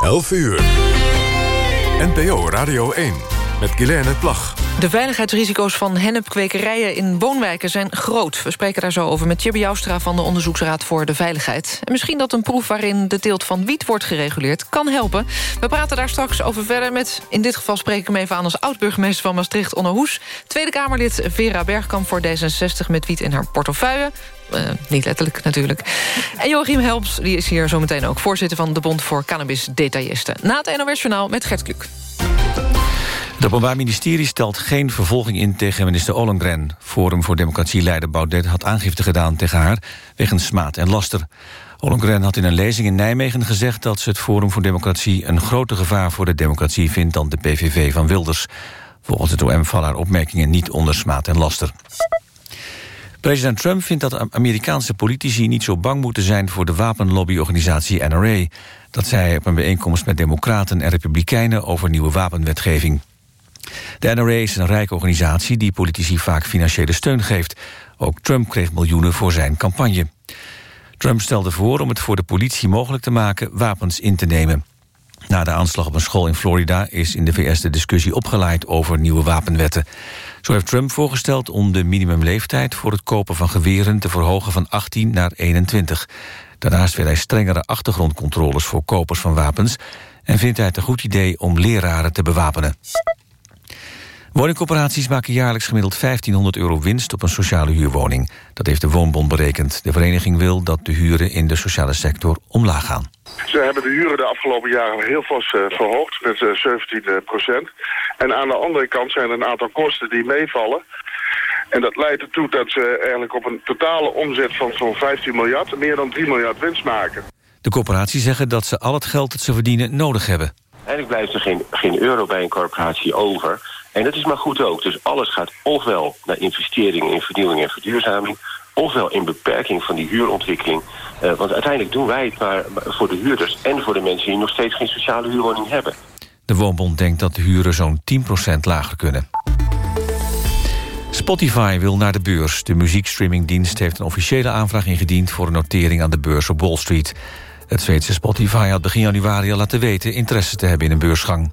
11 uur. NPO Radio 1 met Guilaine Plag. De veiligheidsrisico's van hennepkwekerijen in woonwijken zijn groot. We spreken daar zo over met Tjibbe Joustra van de Onderzoeksraad voor de Veiligheid. En misschien dat een proef waarin de teelt van wiet wordt gereguleerd kan helpen. We praten daar straks over verder met... in dit geval spreek ik hem even aan als oud-burgemeester van Maastricht, Onno Hoes. Tweede Kamerlid Vera Bergkamp voor D66 met wiet in haar portefeuille. Uh, niet letterlijk natuurlijk. En Joachim Helps die is hier zometeen ook voorzitter van de Bond voor Cannabis Detailisten. Na het NOS Journaal met Gert Kluk. Het Openbaar Ministerie stelt geen vervolging in tegen minister Ollengren. Forum voor Democratie-leider Baudet had aangifte gedaan tegen haar... wegens smaad en laster. Ollengren had in een lezing in Nijmegen gezegd... dat ze het Forum voor Democratie een groter gevaar voor de democratie vindt... dan de PVV van Wilders. Volgens het OM vallen haar opmerkingen niet onder smaad en laster. President Trump vindt dat Amerikaanse politici niet zo bang moeten zijn... voor de wapenlobbyorganisatie NRA. Dat zei hij op een bijeenkomst met democraten en republikeinen... over nieuwe wapenwetgeving. De NRA is een rijke organisatie die politici vaak financiële steun geeft. Ook Trump kreeg miljoenen voor zijn campagne. Trump stelde voor om het voor de politie mogelijk te maken wapens in te nemen. Na de aanslag op een school in Florida is in de VS de discussie opgeleid over nieuwe wapenwetten. Zo heeft Trump voorgesteld om de minimumleeftijd voor het kopen van geweren te verhogen van 18 naar 21. Daarnaast wil hij strengere achtergrondcontroles voor kopers van wapens en vindt hij het een goed idee om leraren te bewapenen. Woningcorporaties maken jaarlijks gemiddeld 1500 euro winst op een sociale huurwoning. Dat heeft de Woonbond berekend. De vereniging wil dat de huren in de sociale sector omlaag gaan. Ze hebben de huren de afgelopen jaren heel vast uh, verhoogd met uh, 17 procent. En aan de andere kant zijn er een aantal kosten die meevallen. En dat leidt ertoe dat ze eigenlijk op een totale omzet van zo'n 15 miljard... meer dan 3 miljard winst maken. De corporaties zeggen dat ze al het geld dat ze verdienen nodig hebben. Eigenlijk blijft er geen, geen euro bij een corporatie over... En dat is maar goed ook. Dus alles gaat ofwel naar investeringen in vernieuwing en verduurzaming... ofwel in beperking van die huurontwikkeling. Uh, want uiteindelijk doen wij het maar voor de huurders... en voor de mensen die nog steeds geen sociale huurwoning hebben. De Woonbond denkt dat de huren zo'n 10% lager kunnen. Spotify wil naar de beurs. De muziekstreamingdienst heeft een officiële aanvraag ingediend... voor een notering aan de beurs op Wall Street. Het Zweedse Spotify had begin januari al laten weten... interesse te hebben in een beursgang.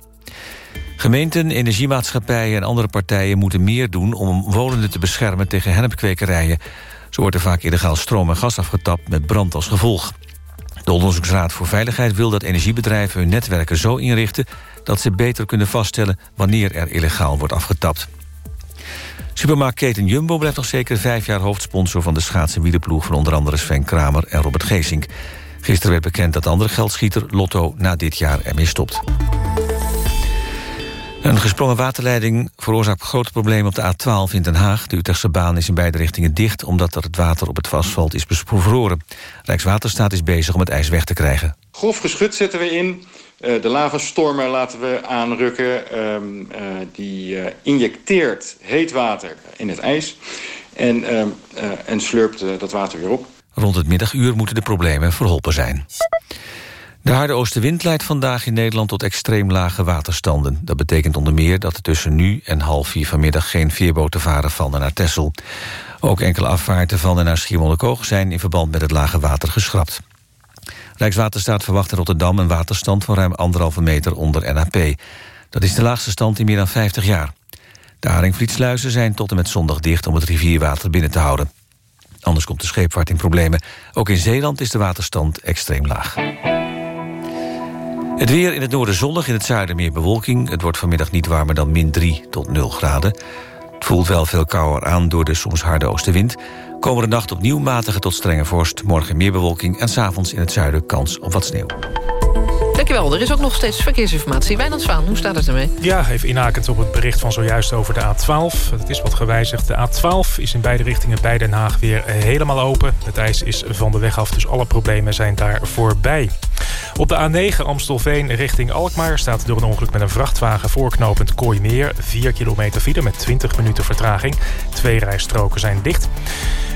Gemeenten, energiemaatschappijen en andere partijen moeten meer doen... om wonenden te beschermen tegen hennepkwekerijen. Zo wordt er vaak illegaal stroom en gas afgetapt met brand als gevolg. De Onderzoeksraad voor Veiligheid wil dat energiebedrijven hun netwerken zo inrichten... dat ze beter kunnen vaststellen wanneer er illegaal wordt afgetapt. Supermarktketen Jumbo blijft nog zeker vijf jaar hoofdsponsor... van de schaatsen wielerploeg van onder andere Sven Kramer en Robert Geesink. Gisteren werd bekend dat de andere geldschieter Lotto na dit jaar ermee stopt. Een gesprongen waterleiding veroorzaakt grote problemen op de A12 in Den Haag. De Utrechtse baan is in beide richtingen dicht... omdat er het water op het asfalt is bevroren. Rijkswaterstaat is bezig om het ijs weg te krijgen. Grof geschut zetten we in. Uh, de lavastormer laten we aanrukken. Um, uh, die uh, injecteert heet water in het ijs. En, ehm, en slurpt dat water weer op. Rond het middaguur moeten de problemen verholpen zijn. De harde oostenwind leidt vandaag in Nederland tot extreem lage waterstanden. Dat betekent onder meer dat er tussen nu en half vier vanmiddag... geen veerboten varen van naar Texel. Ook enkele afvaarten van en naar Schiermonnikoog... zijn in verband met het lage water geschrapt. Rijkswaterstaat verwacht in Rotterdam een waterstand... van ruim anderhalve meter onder NAP. Dat is de laagste stand in meer dan 50 jaar. De Haringvlietsluizen zijn tot en met zondag dicht... om het rivierwater binnen te houden. Anders komt de scheepvaart in problemen. Ook in Zeeland is de waterstand extreem laag. Het weer in het noorden zonnig, in het zuiden meer bewolking. Het wordt vanmiddag niet warmer dan min 3 tot 0 graden. Het voelt wel veel kouder aan door de soms harde oostenwind. Komende nacht opnieuw matige tot strenge vorst. Morgen meer bewolking en s'avonds in het zuiden kans op wat sneeuw. Dankjewel. Er is ook nog steeds verkeersinformatie. Wijnand Zwaan, hoe staat het ermee? Ja, even inhakend op het bericht van zojuist over de A12. Het is wat gewijzigd. De A12 is in beide richtingen bij Den Haag weer helemaal open. Het ijs is van de weg af, dus alle problemen zijn daar voorbij. Op de A9 Amstelveen richting Alkmaar staat door een ongeluk met een vrachtwagen voorknopend Kooimeer. 4 kilometer file met 20 minuten vertraging. Twee rijstroken zijn dicht.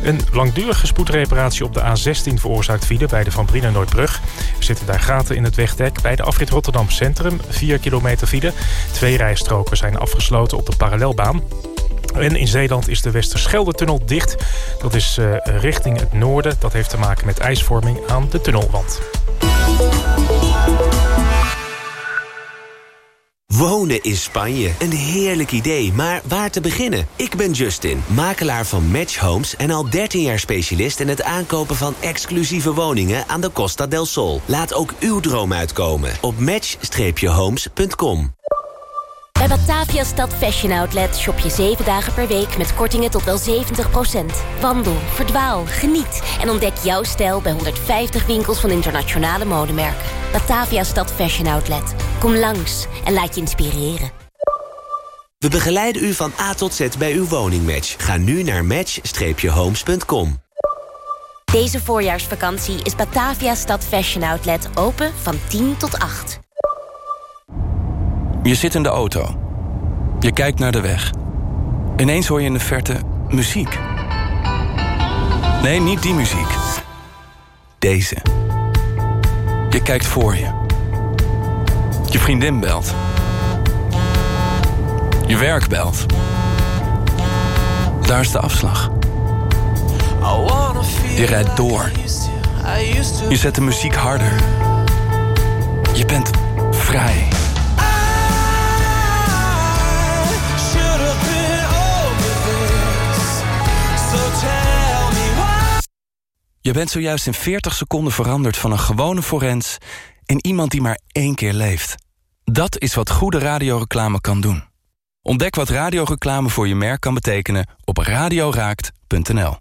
Een langdurige spoedreparatie op de A16 veroorzaakt file bij de Van Brienen Noordbrug. Er zitten daar gaten in het wegdek. Bij de afrit Rotterdam Centrum 4 kilometer file. Twee rijstroken zijn afgesloten op de parallelbaan. En in Zeeland is de Westerschelde-tunnel dicht. Dat is uh, richting het noorden. Dat heeft te maken met ijsvorming aan de tunnelwand. Wonen in Spanje. Een heerlijk idee, maar waar te beginnen? Ik ben Justin, makelaar van Match Homes... en al 13 jaar specialist in het aankopen van exclusieve woningen... aan de Costa del Sol. Laat ook uw droom uitkomen op match-homes.com. Bij Batavia Stad Fashion Outlet shop je 7 dagen per week... met kortingen tot wel 70%. Wandel, verdwaal, geniet en ontdek jouw stijl... bij 150 winkels van internationale modemerken. Batavia Stad Fashion Outlet. Kom langs en laat je inspireren. We begeleiden u van A tot Z bij uw woningmatch. Ga nu naar match-homes.com. Deze voorjaarsvakantie is Batavia Stad Fashion Outlet open van 10 tot 8. Je zit in de auto. Je kijkt naar de weg. Ineens hoor je in de verte muziek. Nee, niet die muziek. Deze. Je kijkt voor je. Je vriendin belt. Je werk belt. Daar is de afslag. Je rijdt door. Je zet de muziek harder. Je bent vrij. Je bent zojuist in 40 seconden veranderd van een gewone forens... in iemand die maar één keer leeft. Dat is wat goede radioreclame kan doen. Ontdek wat radioreclame voor je merk kan betekenen op radioraakt.nl.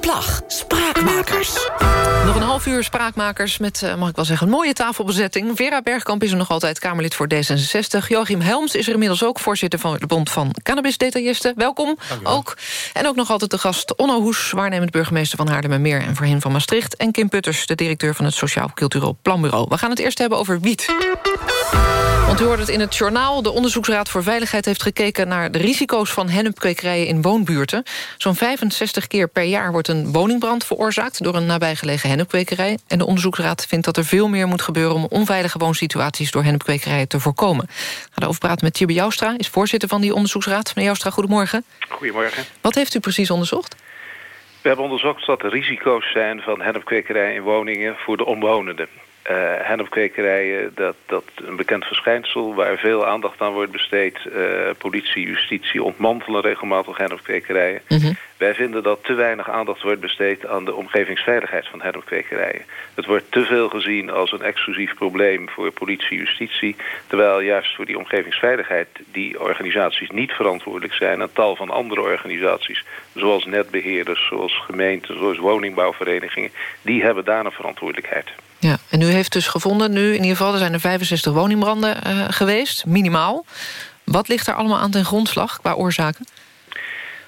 Plag, Spraakmakers. Nog een half uur Spraakmakers met, eh, mag ik wel zeggen, een mooie tafelbezetting. Vera Bergkamp is er nog altijd Kamerlid voor D66. Joachim Helms is er inmiddels ook voorzitter van de Bond van Cannabisdetailisten. Welkom ook. En ook nog altijd de gast Onno Hoes, waarnemend burgemeester van Haarlemmermeer... en voorheen van Maastricht. En Kim Putters, de directeur van het Sociaal Cultureel Planbureau. We gaan het eerst hebben over wiet. Want u hoort het in het journaal. De Onderzoeksraad voor Veiligheid heeft gekeken naar de risico's van hennepkwekerijen in woonbuurten. Zo'n 65 keer per jaar wordt een woningbrand veroorzaakt door een nabijgelegen hennepkwekerij. En de Onderzoeksraad vindt dat er veel meer moet gebeuren om onveilige woonsituaties door hennepkwekerijen te voorkomen. Ik ga erover praten met Tjibbe Joustra, is voorzitter van die onderzoeksraad. Meneer Joustra, goedemorgen. Goedemorgen. Wat heeft u precies onderzocht? We hebben onderzocht wat de risico's zijn van hennepkwekerijen in woningen voor de omwonenden. Uh, hennepkwekerijen, dat, dat een bekend verschijnsel waar veel aandacht aan wordt besteed. Uh, politie, justitie ontmantelen regelmatig hennepkwekerijen. Mm Wij vinden dat te weinig aandacht wordt besteed aan de omgevingsveiligheid van hennepkwekerijen. Het wordt te veel gezien als een exclusief probleem voor politie, justitie. Terwijl juist voor die omgevingsveiligheid die organisaties niet verantwoordelijk zijn. Een tal van andere organisaties, zoals netbeheerders, zoals gemeenten, zoals woningbouwverenigingen. Die hebben daar een verantwoordelijkheid. Ja, en u heeft dus gevonden, nu in ieder geval... er zijn er 65 woningbranden uh, geweest, minimaal. Wat ligt er allemaal aan ten grondslag qua oorzaken?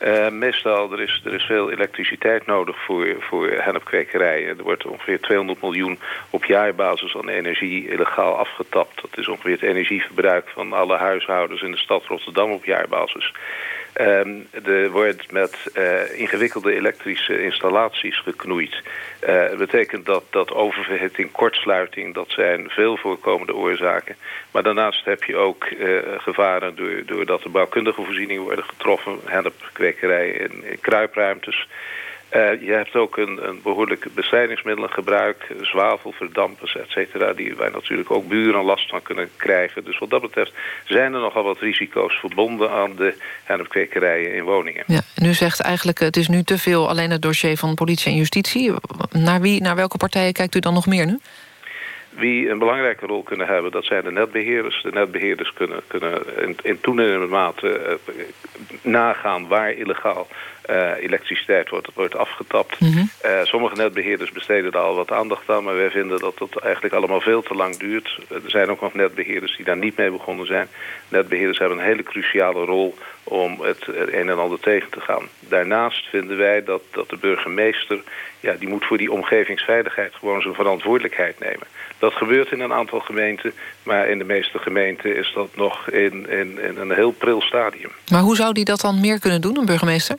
Uh, meestal, er is, er is veel elektriciteit nodig voor, voor hennepkwekerijen. Er wordt ongeveer 200 miljoen op jaarbasis aan energie illegaal afgetapt. Dat is ongeveer het energieverbruik van alle huishoudens in de stad Rotterdam op jaarbasis. Um, er wordt met uh, ingewikkelde elektrische installaties geknoeid. Uh, dat betekent dat, dat oververhitting, kortsluiting, dat zijn veel voorkomende oorzaken. Maar daarnaast heb je ook uh, gevaren door, doordat de bouwkundige voorzieningen worden getroffen, hennepkwekerijen en kruipruimtes. Uh, je hebt ook een, een behoorlijk bestrijdingsmiddelengebruik, zwavel, verdampers, et cetera, die wij natuurlijk ook buren last van kunnen krijgen. Dus wat dat betreft zijn er nogal wat risico's verbonden aan de hennepkwekerijen in woningen. Ja, en u zegt eigenlijk het is nu te veel alleen het dossier van politie en justitie. Naar, wie, naar welke partijen kijkt u dan nog meer nu? Wie een belangrijke rol kunnen hebben, dat zijn de netbeheerders. De netbeheerders kunnen, kunnen in, in toenemende mate uh, nagaan waar illegaal uh, elektriciteit wordt, wordt afgetapt. Mm -hmm. uh, sommige netbeheerders besteden daar al wat aandacht aan... maar wij vinden dat dat eigenlijk allemaal veel te lang duurt. Er zijn ook nog netbeheerders die daar niet mee begonnen zijn. Netbeheerders hebben een hele cruciale rol om het een en ander tegen te gaan. Daarnaast vinden wij dat, dat de burgemeester... Ja, die moet voor die omgevingsveiligheid gewoon zijn verantwoordelijkheid nemen. Dat gebeurt in een aantal gemeenten... maar in de meeste gemeenten is dat nog in, in, in een heel pril stadium. Maar hoe zou die dat dan meer kunnen doen, een burgemeester?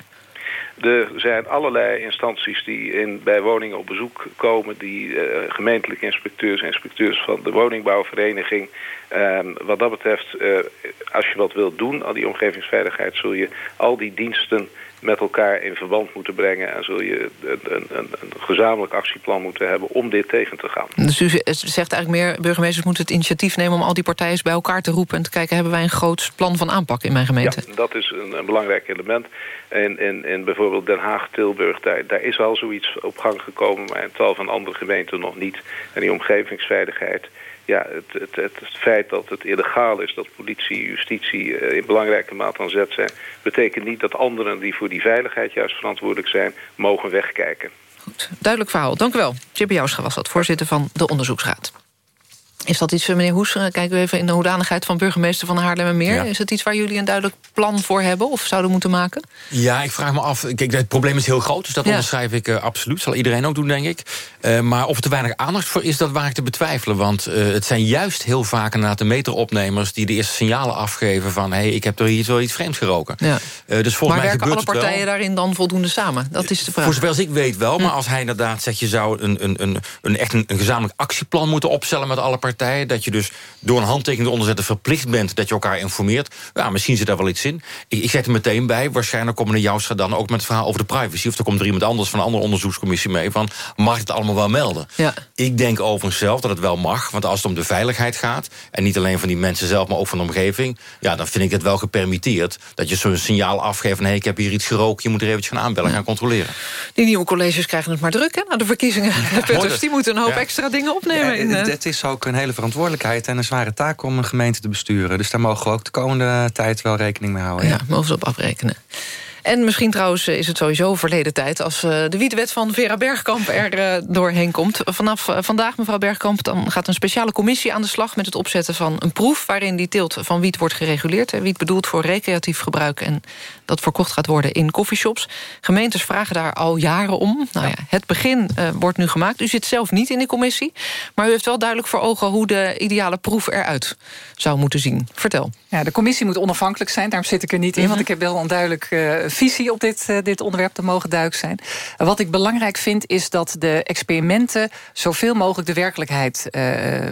Er zijn allerlei instanties die in, bij woningen op bezoek komen... die uh, gemeentelijke inspecteurs, inspecteurs van de woningbouwvereniging... Uh, wat dat betreft, uh, als je wat wilt doen aan die omgevingsveiligheid... zul je al die diensten met elkaar in verband moeten brengen... en zul je een, een, een, gezamenlijk actieplan moeten hebben om dit tegen te gaan. Dus u zegt eigenlijk meer, burgemeesters moeten het initiatief nemen... om al die partijen bij elkaar te roepen en te kijken... hebben wij een groot plan van aanpak in mijn gemeente? Ja, dat is een, een belangrijk element. En in, in bijvoorbeeld Den Haag, Tilburg, daar, daar is al zoiets op gang gekomen... maar in tal van andere gemeenten nog niet. En die omgevingsveiligheid ja, het, het, het, feit dat het illegaal is dat politie, justitie uh, in belangrijke mate aan zet zijn... betekent niet dat anderen die voor die veiligheid juist verantwoordelijk zijn... mogen wegkijken. Goed, duidelijk verhaal. Dank u wel. Jibbe Joustra was dat, voorzitter van de Onderzoeksraad. Is dat iets, eh, meneer Hoes, eh, kijken we even in de hoedanigheid van burgemeester van Haarlemmermeer. Ja. Is het iets waar jullie een duidelijk plan voor hebben of zouden moeten maken? Ja, ik vraag me af. Kijk, het probleem is heel groot, dus dat ja. onderschrijf ik uh, absoluut. Zal iedereen ook doen, denk ik. Uh, maar of er te weinig aandacht voor is, dat waar ik te betwijfelen. Want uh, het zijn juist heel vaak inderdaad de meteropnemers... die de eerste signalen afgeven van... hé, hey, ik heb er hier wel iets vreemds geroken. Ja. dus volgens maar mij werken alle partijen daarin dan voldoende samen? Dat is de vraag. Voor zover als ik weet wel, maar als hij inderdaad zegt... je zou een, een, een, een echt een, een gezamenlijk actieplan moeten opstellen met alle partijen... dat je dus door een handtekening te onderzetten verplicht bent... dat je elkaar informeert. Ja, misschien zit daar wel iets in. Ik, ik zet er meteen bij. Waarschijnlijk komen de Joustra dan ook met het verhaal over de privacy. Of er komt er iemand anders van een andere onderzoekscommissie mee... van mag het allemaal wel melden? Ja. Ik denk overigens zelf dat het wel mag. Want als het om de veiligheid gaat... en niet alleen van die mensen zelf, maar ook van de omgeving... ja, dan vind ik het wel gepermitteerd... dat je zo'n signaal afgeeft van... hé, hey, ik heb hier iets gerookt, je moet er eventjes gaan aanbellen, ja. gaan controleren. Die nieuwe colleges krijgen het maar druk, hè, na de verkiezingen. Ja, dus die moeten een hoop extra dingen opnemen. in, het is ook een hele verantwoordelijkheid en een zware taak om een gemeente te besturen. Dus daar mogen we ook de komende tijd wel rekening mee houden. Ja, mogen ze op afrekenen. En misschien trouwens is het sowieso verleden tijd... als uh, de wietwet van Vera Bergkamp er uh, doorheen komt. Vanaf vandaag, mevrouw Bergkamp, dan gaat een speciale commissie aan de slag... met het opzetten van een proef waarin die teelt van wiet wordt gereguleerd. Wiet bedoeld voor recreatief gebruik en dat verkocht gaat worden in coffeeshops. Gemeentes vragen daar al jaren om. Nou ja, het begin wordt nu gemaakt. U zit zelf niet in de commissie, maar u heeft wel duidelijk voor ogen... hoe de ideale proef eruit zou moeten zien. Vertel. Ja, de commissie moet onafhankelijk zijn, daarom zit ik er niet in... Mm -hmm. want ik heb wel een duidelijk visie op dit, uh, dit onderwerp te mogen duik zijn. Wat ik belangrijk vind is dat de experimenten... zoveel mogelijk de werkelijkheid uh,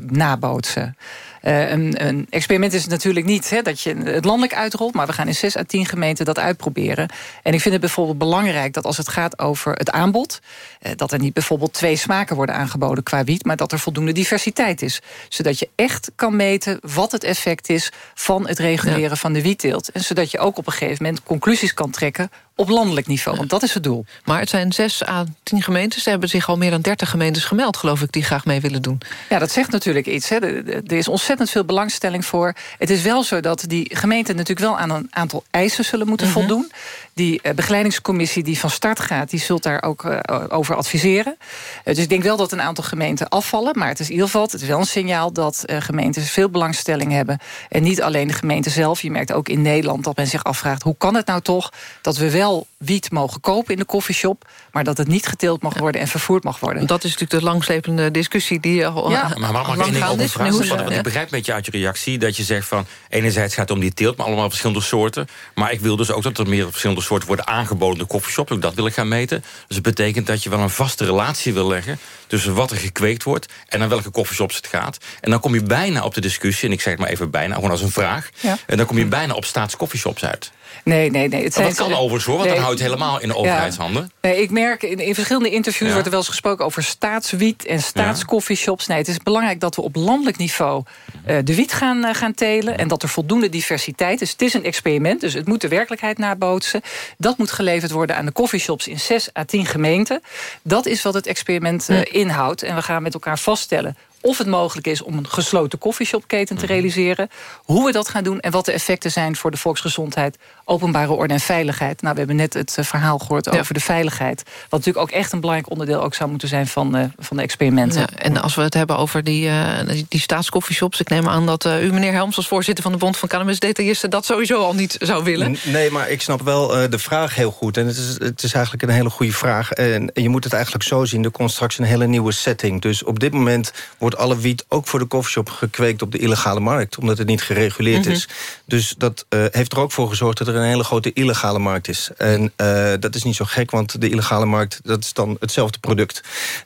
nabootsen. Uh, een, een, experiment is het natuurlijk niet hè, dat je het landelijk uitrolt... maar we gaan in 6 à 10 gemeenten dat uitproberen. En ik vind het bijvoorbeeld belangrijk dat als het gaat over het aanbod... Uh, dat er niet bijvoorbeeld twee smaken worden aangeboden qua wiet... maar dat er voldoende diversiteit is. Zodat je echt kan meten wat het effect is van het reguleren ja. van de wietteelt. En zodat je ook op een gegeven moment conclusies kan trekken op landelijk niveau, want dat is het doel. Maar het zijn 6 à 10 gemeentes. Er hebben zich al meer dan 30 gemeentes gemeld, geloof ik... die graag mee willen doen. Ja, dat zegt natuurlijk iets. Hè. Er is ontzettend veel belangstelling voor. Het is wel zo dat die gemeenten natuurlijk wel aan een aantal eisen zullen moeten -hmm. voldoen. Die uh, begeleidingscommissie die van start gaat... die zult daar ook uh, over adviseren. Uh, dus ik denk wel dat een aantal gemeenten afvallen. Maar het is in ieder geval het is wel een signaal dat gemeentes veel belangstelling hebben. En niet alleen de gemeente zelf. Je merkt ook in Nederland dat men zich afvraagt... hoe kan het nou toch dat we wel wiet mogen kopen in de koffieshop... maar dat het niet geteeld mag worden en vervoerd mag worden. Dat is natuurlijk de langslepende discussie die al ja, maar mag ik één ding over vragen? Want ik begrijp met je uit je reactie dat je zegt van... enerzijds gaat het om die teelt, maar allemaal verschillende soorten. Maar ik wil dus ook dat er meer verschillende soorten worden aangeboden in de koffieshop. Ook dat wil ik gaan meten. Dus het betekent dat je wel een vaste relatie wil leggen... tussen wat er gekweekt wordt en naar welke koffieshops het gaat. En dan kom je bijna op de discussie, en ik zeg het maar even bijna, gewoon als een vraag... Ja. en dan kom je bijna op staatskoffieshops uit. Nee, nee, nee. Het zijn, dat kan overigens hoor, want nee, dan houdt het helemaal in de overheidshanden. Ja. Nee, ik merk, in, in verschillende interviews ja. wordt er wel eens gesproken... over staatswiet en staatscoffeeshops. Nee, het is belangrijk dat we op landelijk niveau uh, de wiet gaan, uh, gaan telen... en dat er voldoende diversiteit is. Het is een experiment, dus het moet de werkelijkheid nabootsen. Dat moet geleverd worden aan de coffeeshops in 6 à 10 gemeenten. Dat is wat het experiment uh, inhoudt. En we gaan met elkaar vaststellen of het mogelijk is om een gesloten koffieshopketen te realiseren. Hoe we dat gaan doen en wat de effecten zijn voor de volksgezondheid, openbare orde en veiligheid. Nou, we hebben net het verhaal gehoord ja. over de veiligheid. Wat natuurlijk ook echt een belangrijk onderdeel ook zou moeten zijn van, uh, van de experimenten. Ja, en als we het hebben over die, uh, die, staatskoffieshops, ik neem aan dat uh, u, meneer Helms, als voorzitter van de Bond van Cannabis-detailisten, dat sowieso al niet zou willen. Nee, maar ik snap wel de vraag heel goed. En het is, het is eigenlijk een hele goede vraag. En je moet het eigenlijk zo zien, er komt straks een hele nieuwe setting. Dus op dit moment wordt alle wiet ook voor de koffieshop gekweekt op de illegale markt. Omdat het niet gereguleerd mm -hmm. is. Dus dat uh, heeft er ook voor gezorgd dat er een hele grote illegale markt is. En uh, dat is niet zo gek, want de illegale markt... dat is dan hetzelfde product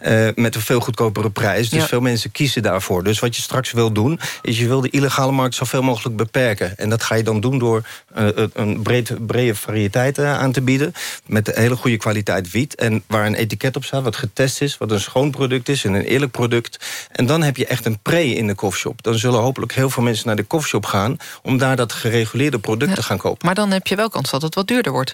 uh, met een veel goedkopere prijs. Dus ja. veel mensen kiezen daarvoor. Dus wat je straks wil doen, is je wil de illegale markt... zoveel mogelijk beperken. En dat ga je dan doen door uh, een breed, brede variëteit aan te bieden... met hele goede kwaliteit wiet. En waar een etiket op staat, wat getest is... wat een schoon product is en een eerlijk product. En dan heb je echt een pre in de koffieshop. Dan zullen hopelijk heel veel mensen naar de koffieshop gaan... om daar dat gereguleerde product ja. te gaan kopen. Maar dan heb je wel kans dat het wat duurder wordt.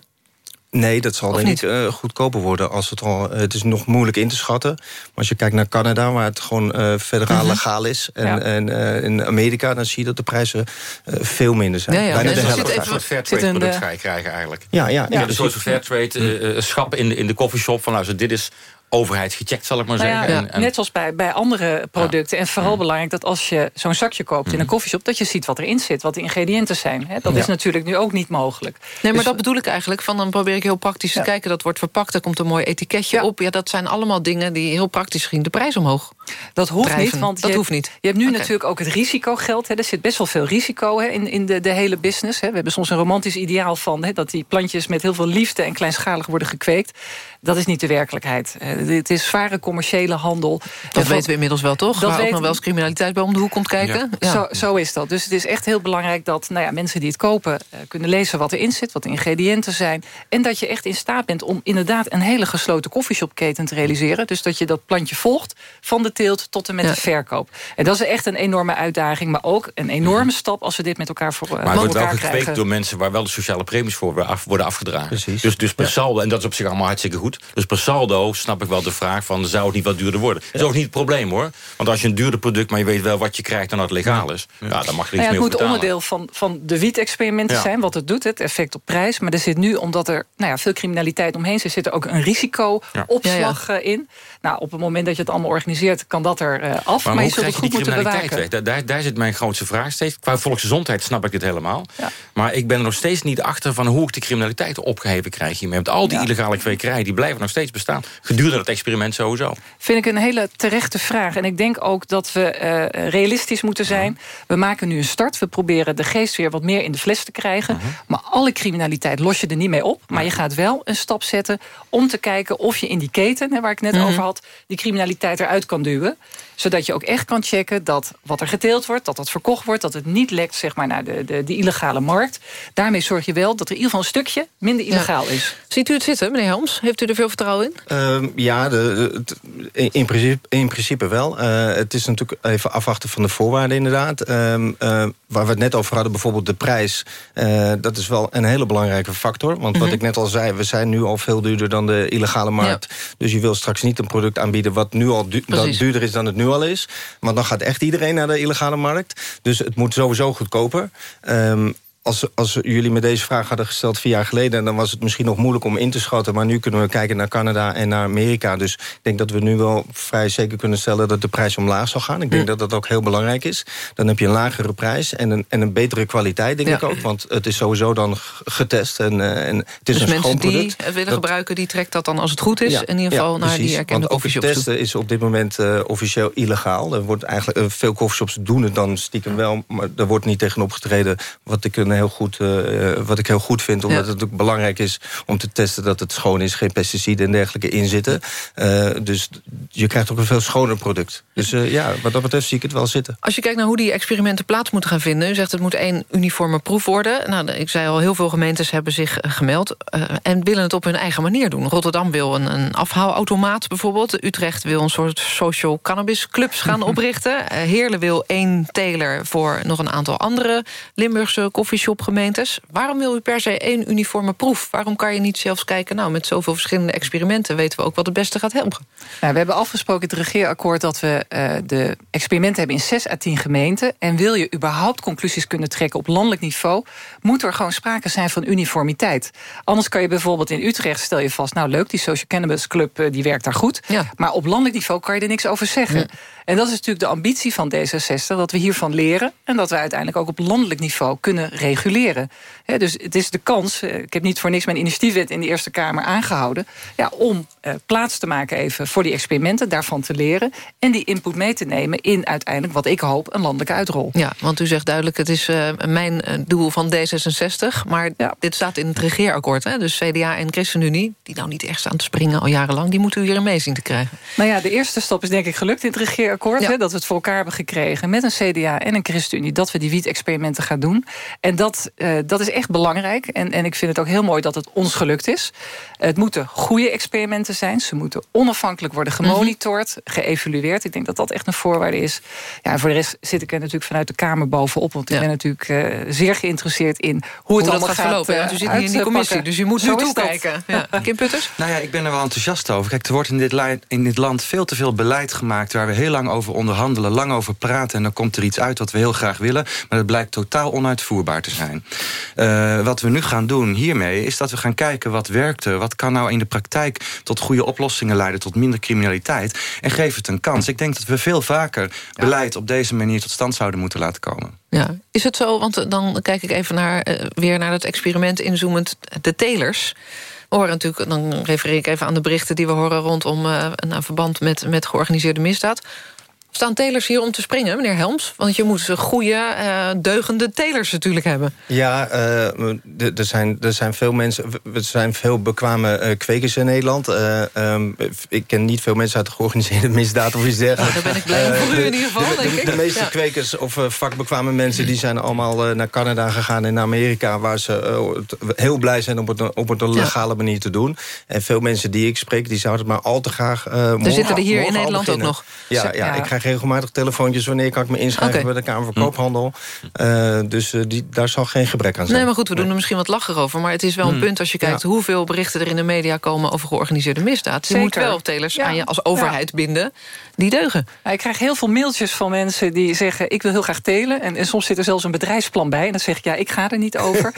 Nee, dat zal denk ik uh, goedkoper worden. Als het, al, uh, het is nog moeilijk in te schatten. Maar als je kijkt naar Canada, waar het gewoon uh, federaal uh -huh. legaal is... en, ja. en in Amerika, dan zie je dat de prijzen veel minder zijn. Ja, ja. Bijna de helft. Een soort fairtrade product ga je krijgen eigenlijk. Ja, ja, ja. Een soort fairtrade schap in de, in de coffeeshop... van nou, dit is overheidsgecheckt, zal ik maar nou zeggen. Ja, en, en... Net zoals bij, bij andere producten. Ja. En vooral belangrijk dat als je zo'n zakje koopt in een koffieshop... dat je ziet wat erin zit, wat de ingrediënten zijn. Hè? Dat ja. is natuurlijk nu ook niet mogelijk. Nee, maar dus, dat bedoel ik eigenlijk. Van dan probeer ik heel praktisch te kijken. Dat wordt verpakt, er komt een mooi etiketje op. Ja, dat zijn allemaal dingen die heel praktisch zien de prijs omhoog Dat hoeft drijven. niet, want dat je, hoeft niet. je hebt nu okay. natuurlijk ook het risicogeld. Hè? Er zit best wel veel risico hè, in, in de, de hele business. Hè? We hebben soms een romantisch ideaal van... Hè, dat die plantjes met heel veel liefde en kleinschalig worden gekweekt. Dat is niet de werkelijkheid. Uh, het is zware commerciële handel. Dat en weten we inmiddels wel, toch? Dat Waar ook nog wel eens criminaliteit bij om de hoek komt kijken. Ja. Ja. Zo, zo, is dat. Dus het is echt heel belangrijk dat nou ja, mensen die het kopen... Uh, kunnen lezen wat erin zit, wat de ingrediënten zijn. En dat je echt in staat bent om inderdaad... een hele gesloten koffieshopketen te realiseren. Dus dat je dat plantje volgt van de teelt tot en met ja. de verkoop. En dat is echt een enorme uitdaging. Maar ook een enorme stap als we dit met elkaar voor uh, Maar het wordt wel gekweekt door mensen... waar wel de sociale premies voor worden afgedragen. Precies. Dus, dus per saldo, en dat is op zich allemaal hartstikke goed. Dus per saldo snap ik wel de vraag van... zou het niet wat duurder worden? Dat is ook niet het probleem, hoor. Want als je een duurder product, maar je weet wel wat je krijgt... en dat het legaal is, ja. ja dan mag je er iets ja, meer Het moet onderdeel van, van de wiet-experimenten ja. zijn, wat het doet. Het effect op prijs. Maar er zit nu, omdat er nou ja, veel criminaliteit omheen zit... zit er ook een risico-opslag ja. in. Nou, op het moment dat je het allemaal organiseert... kan dat er uh, af, maar, maar je zult het goed moeten bewaken. Daar, daar, daar, zit mijn grootste vraag steeds. Qua volksgezondheid snap ik het helemaal. Maar ik ben er nog steeds niet achter... van hoe ik de criminaliteit opgeheven krijg hiermee. Want al die illegale kwekerij, die blijven nog steeds bestaan. Gedurende het experiment sowieso. Vind ik een hele terechte vraag. En ik denk ook dat we uh, realistisch moeten zijn. We maken nu een start. We proberen de geest weer wat meer in de fles te krijgen. Uh -huh. Maar alle criminaliteit los je er niet mee op. Maar je gaat wel een stap zetten om te kijken of je in die keten... Hè, waar ik net uh -huh. over had, die criminaliteit eruit kan duwen zodat je ook echt kan checken dat wat er geteeld wordt... dat dat verkocht wordt, dat het niet lekt zeg maar, naar de, de, de illegale markt. Daarmee zorg je wel dat er in ieder geval een stukje minder illegaal ja. is. Ziet u het zitten, meneer Helms? Heeft u er veel vertrouwen in? Uh, ja, de, de, in, principe, in principe wel. Uh, het is natuurlijk even afwachten van de voorwaarden inderdaad. Uh, waar we het net over hadden, bijvoorbeeld de prijs... Uh, dat is wel een hele belangrijke factor. Want mm -hmm. wat ik net al zei, we zijn nu al veel duurder dan de illegale markt. Ja. Dus je wil straks niet een product aanbieden... wat nu al du dat duurder is dan het nu al is. Want dan gaat echt iedereen naar de illegale markt. Dus het moet sowieso goedkoper. Um, als, als jullie me deze vraag hadden gesteld vier jaar geleden... dan was het misschien nog moeilijk om in te schatten. Maar nu kunnen we kijken naar Canada en naar Amerika. Dus ik denk dat we nu wel vrij zeker kunnen stellen... dat de prijs omlaag zal gaan. Ik denk ja. dat dat ook heel belangrijk is. Dan heb je een lagere prijs en een, en een betere kwaliteit, denk ja. ik ook. Want het is sowieso dan getest. En, uh, en het is dus een mensen die product. het willen dat, gebruiken, die trekt dat dan als het goed is... Ja, in ieder geval naar die erkende koffieshops testen is op dit moment uh, officieel illegaal. Er wordt eigenlijk, uh, veel koffieshops doen het dan stiekem wel... maar er wordt niet tegen opgetreden wat ik een heel goed... Uh, wat ik heel goed vind, omdat ja. het ook belangrijk is om te testen dat het schoon is, geen pesticiden en dergelijke in zitten. Uh, dus je krijgt ook een veel schoner product. Dus uh, ja, wat dat betreft zie ik het wel zitten. Als je kijkt naar hoe die experimenten plaats moeten gaan vinden, u zegt het moet één uniforme proef worden. Nou, ik zei al, heel veel gemeentes hebben zich gemeld en willen het op hun eigen manier doen. Rotterdam wil een, een afhaalautomaat bijvoorbeeld. Utrecht wil een soort social cannabis clubs gaan oprichten. Heerlen wil één teler voor nog een aantal andere Limburgse coffeeshop gemeentes. Waarom wil u per se één uniforme proef? Waarom kan je niet zelfs kijken... nou, met zoveel verschillende experimenten... weten we ook wat het beste gaat helpen? Nou, we hebben afgesproken in het regeerakkoord... dat we uh, de experimenten hebben in 6 à 10 gemeenten. En wil je überhaupt conclusies kunnen trekken op landelijk niveau... moet er gewoon sprake zijn van uniformiteit. Anders kan je bijvoorbeeld in Utrecht... stel je vast, nou leuk, die Social Cannabis Club uh, die werkt daar goed. Ja. Maar op landelijk niveau kan je er niks over zeggen. Ja. En dat is natuurlijk de ambitie van D66... dat we hiervan leren en dat we uiteindelijk ook op landelijk niveau kunnen reguleren. dus het is de kans, eh, ik heb niet voor niks mijn initiatiefwet in de Eerste Kamer aangehouden... Ja, om uh, plaats te maken even voor die experimenten, daarvan te leren... en die input mee te nemen in uiteindelijk, wat ik hoop, een landelijke uitrol. Ja, want u zegt duidelijk, het is uh, mijn doel van D66... maar ja. dit staat in het regeerakkoord, hè? dus CDA en ChristenUnie... die nou niet echt staan te springen al jarenlang... die moeten u hier een mee zien te krijgen. Nou ja, de eerste stap is denk ik gelukt in het regeerakkoord... Ja. Hè, dat we het voor elkaar hebben gekregen met een CDA en een ChristenUnie... dat we die wiet-experimenten gaan doen. En dat, uh, dat is echt belangrijk. En, en ik vind het ook heel mooi dat het ons gelukt is. Het moeten goede experimenten zijn. Ze moeten onafhankelijk worden gemonitord, mm -hmm. geëvalueerd. Ik denk dat dat echt een voorwaarde is. Ja, en voor de rest zit ik er natuurlijk vanuit de Kamer bovenop. Want ik ben natuurlijk uh, zeer geïnteresseerd in hoe het allemaal gaat verlopen. Uh, want u zit hier in die commissie, dus u moet nu toekijken. Ja. Kim Putters? Nou ja, ik ben er wel enthousiast over. Kijk, er wordt in dit, in dit land veel te veel beleid gemaakt... waar we heel lang over onderhandelen, lang over praten... en dan komt er iets uit wat we heel graag willen... maar dat blijkt totaal onuitvoerbaar te zijn. Uh, wat we nu gaan doen hiermee... is dat we gaan kijken wat werkte. Wat kan nou in de praktijk tot goede oplossingen leiden... tot minder criminaliteit. En geef het een kans. Ik denk dat we veel vaker beleid op deze manier... tot stand zouden moeten laten komen. Ja, is het zo, want dan kijk ik even naar, uh, weer naar het experiment inzoomend... de telers... We horen natuurlijk, dan refereer ik even aan de berichten die we horen... rondom uh, een verband met, met georganiseerde misdaad. Staan telers hier om te springen, meneer Helms? Want je moet goede, uh, deugende telers natuurlijk hebben. Ja, uh, er zijn, er zijn veel mensen... Er zijn veel bekwame uh, kwekers in Nederland. Um, ik ken niet veel mensen uit de georganiseerde misdaad of iets dergelijks. Nou, daar ben ik blij voor u in ieder geval, de, denk de, ik. De, meeste ja. kwekers of vakbekwame mensen... die zijn allemaal naar Canada gegaan en naar Amerika... waar ze heel blij zijn om het op een legale ja. manier te doen. En veel mensen die ik spreek, die zouden het maar al te graag... er zitten er hier in Nederland ook nog. Ja, ja, ja, ik krijg regelmatig telefoontjes... wanneer kan ik me inschrijven okay. bij de Kamer van Koophandel. Uh, dus uh, die, daar zal geen gebrek aan zijn. Nee, maar goed, we doen er misschien wat lacher over. Maar het is wel een punt als je kijkt ja. hoeveel berichten er in de media komen... over georganiseerde misdaad. Je Zeker. moet wel telers ja. aan je als overheid binden die deugen. Ik krijg heel veel mailtjes van mensen die zeggen... ik wil heel graag telen. En, en, soms zit er zelfs een bedrijfsplan bij. En dan zeg ik, ja, ik ga er niet over.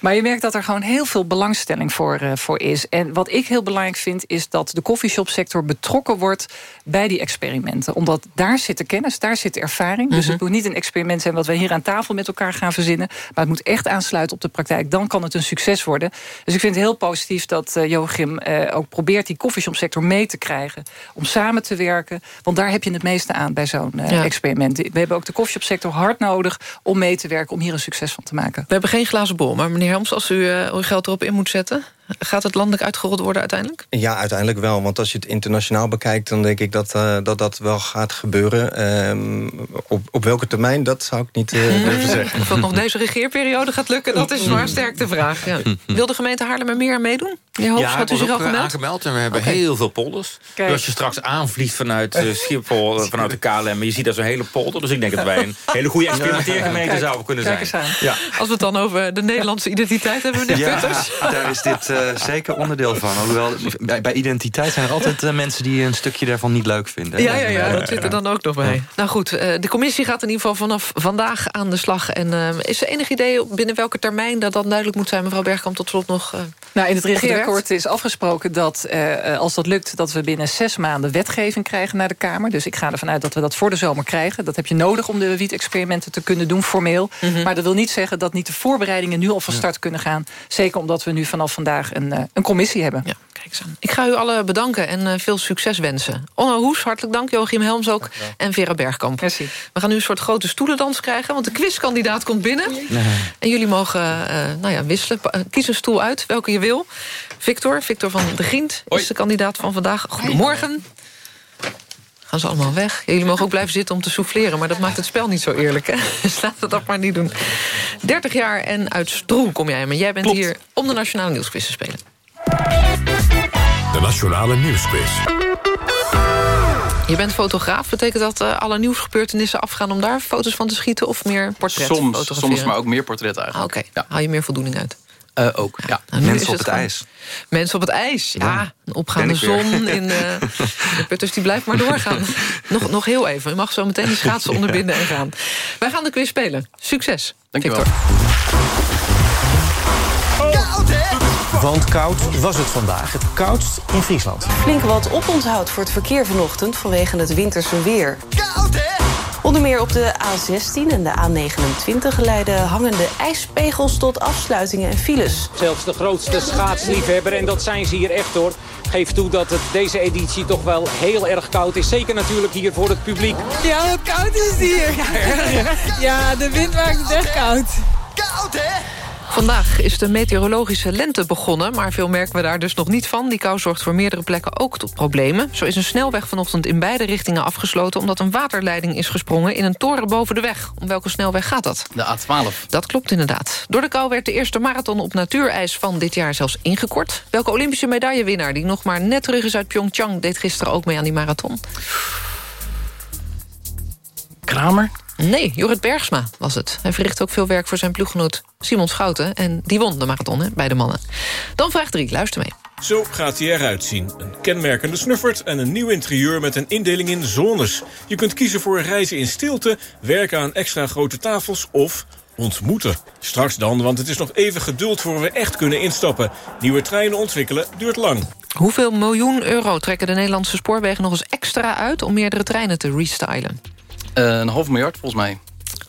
maar je merkt dat er gewoon heel veel belangstelling voor, uh, voor is. En wat ik heel belangrijk vind... is dat de coffeeshopsector betrokken wordt bij die experimenten. Omdat daar zit de kennis, daar zit de ervaring. Mm -hmm. Dus het moet niet een experiment zijn... wat we hier aan tafel met elkaar gaan verzinnen. Maar het moet echt aansluiten op de praktijk. Dan kan het een succes worden. Dus ik vind het heel positief dat uh, Joachim uh, ook probeert... die coffeeshopsector mee te krijgen. Om samen te werken. Want daar heb je het meeste aan bij zo'n ja. experiment. We hebben ook de coffeeshopsector hard nodig om mee te werken... om hier een succes van te maken. We hebben geen glazen bol, maar meneer Helms... als u uh, uw geld erop in moet zetten... Gaat het landelijk uitgerold worden uiteindelijk? Ja, uiteindelijk wel. Want als je het internationaal bekijkt... dan denk ik dat uh, dat, dat wel gaat gebeuren. Um, op, op welke termijn, dat zou ik niet uh, durven zeggen. Of dat nog deze regeerperiode gaat lukken, dat is maar sterk de vraag. Ja. Wil de gemeente Haarlem er meer aan meedoen? Ja, Hoofd, had u zich al gemeld? aangemeld en we hebben okay. heel veel polders. Dus als je straks aanvliegt vanuit uh, Schiphol, vanuit de KLM... je ziet dat zo'n hele polder. Dus ik denk dat wij een hele goede experimenteergemeente zouden kunnen zijn. Ja. Als we het dan over de Nederlandse identiteit hebben, meneer ja, Putters. daar is dit uh, zeker onderdeel van. Alhoewel, bij, bij identiteit zijn er altijd uh, mensen die een stukje daarvan niet leuk vinden. Ja, ja, ja dat zit er dan ook nog bij. Nou goed, de commissie gaat in ieder geval vanaf vandaag aan de slag. En is er enig idee binnen welke termijn dat dan duidelijk moet zijn? Mevrouw Bergkamp, tot slot nog... nou, in het regeerakkoord is afgesproken dat uh, als dat lukt... dat we binnen zes maanden wetgeving krijgen naar de Kamer. Dus ik ga ervan uit dat we dat voor de zomer krijgen. Dat heb je nodig om de wiet-experimenten te kunnen doen, formeel. Mm -hmm. Maar dat wil niet zeggen dat niet de voorbereidingen nu al van start ja. kunnen gaan. Zeker omdat we nu vanaf vandaag een, uh, een commissie hebben. Ja. Ik ga u alle bedanken en uh, veel succes wensen. Onno Hoes, hartelijk dank. Joachim Helms ook. En Vera Bergkamp. Merci. We gaan nu een soort grote stoelendans krijgen... want de quizkandidaat komt binnen. Nee. En jullie mogen uh, nou ja, wisselen. Kies een stoel uit, welke je wil. Victor, Victor van de Grient Hoi. is de kandidaat van vandaag. Goedemorgen. Gaan ze allemaal weg. Jullie mogen ook blijven zitten om te souffleren... maar dat maakt het spel niet zo eerlijk, hè? Dus laten we dat maar niet doen. 30 jaar en uit Stroen kom jij. Maar jij bent Klopt. hier om de Nationale Nieuwsquiz te spelen. De Nationale Nieuwsquiz. Je bent fotograaf. Betekent dat uh, alle nieuwsgebeurtenissen afgaan... om daar foto's van te schieten of meer portretten? Soms, soms maar ook meer portretten eigenlijk. Ah, Oké, okay. ja. haal je meer voldoening uit? Uh, ook, ja. Nou, Mensen op het, het ijs. Mensen op het ijs, ja. ja. Een opgaande zon. In, uh, de putters die blijft maar doorgaan. nog, nog heel even. U mag zo meteen die schaatsen onderbinden en gaan. Wij gaan de quiz spelen. Succes, Dank Victor. Want koud was het vandaag. Het koudst in Friesland. Flink wat oponthoud voor het verkeer vanochtend vanwege het winterse weer. Koud, hè? Onder meer op de A16 en de A29 leiden hangende ijspegels tot afsluitingen en files. Zelfs de grootste schaatsliefhebber, en dat zijn ze hier echt hoor... geeft toe dat het deze editie toch wel heel erg koud is. Zeker natuurlijk hier voor het publiek. Ja, wat koud is het hier. Ja, de wind maakt het echt koud. Koud, hè? Vandaag is de meteorologische lente begonnen... maar veel merken we daar dus nog niet van. Die kou zorgt voor meerdere plekken ook tot problemen. Zo is een snelweg vanochtend in beide richtingen afgesloten... omdat een waterleiding is gesprongen in een toren boven de weg. Om welke snelweg gaat dat? De A12. Dat klopt inderdaad. Door de kou werd de eerste marathon op natuurijs van dit jaar zelfs ingekort. Welke Olympische medaillewinnaar die nog maar net terug is uit Pyeongchang... deed gisteren ook mee aan die marathon? Kramer? Nee, Jorrit Bergsma was het. Hij verricht ook veel werk voor zijn ploeggenoot Simon Schouten... en die won de marathon hè, bij de mannen. Dan vraag 3, luister mee. Zo gaat hij eruit zien. Een kenmerkende snuffert en een nieuw interieur met een indeling in zones. Je kunt kiezen voor reizen in stilte, werken aan extra grote tafels of ontmoeten. Straks dan, want het is nog even geduld voor we echt kunnen instappen. Nieuwe treinen ontwikkelen duurt lang. Hoeveel miljoen euro trekken de Nederlandse spoorwegen nog eens extra uit... om meerdere treinen te restylen? Uh, een half miljard, volgens mij.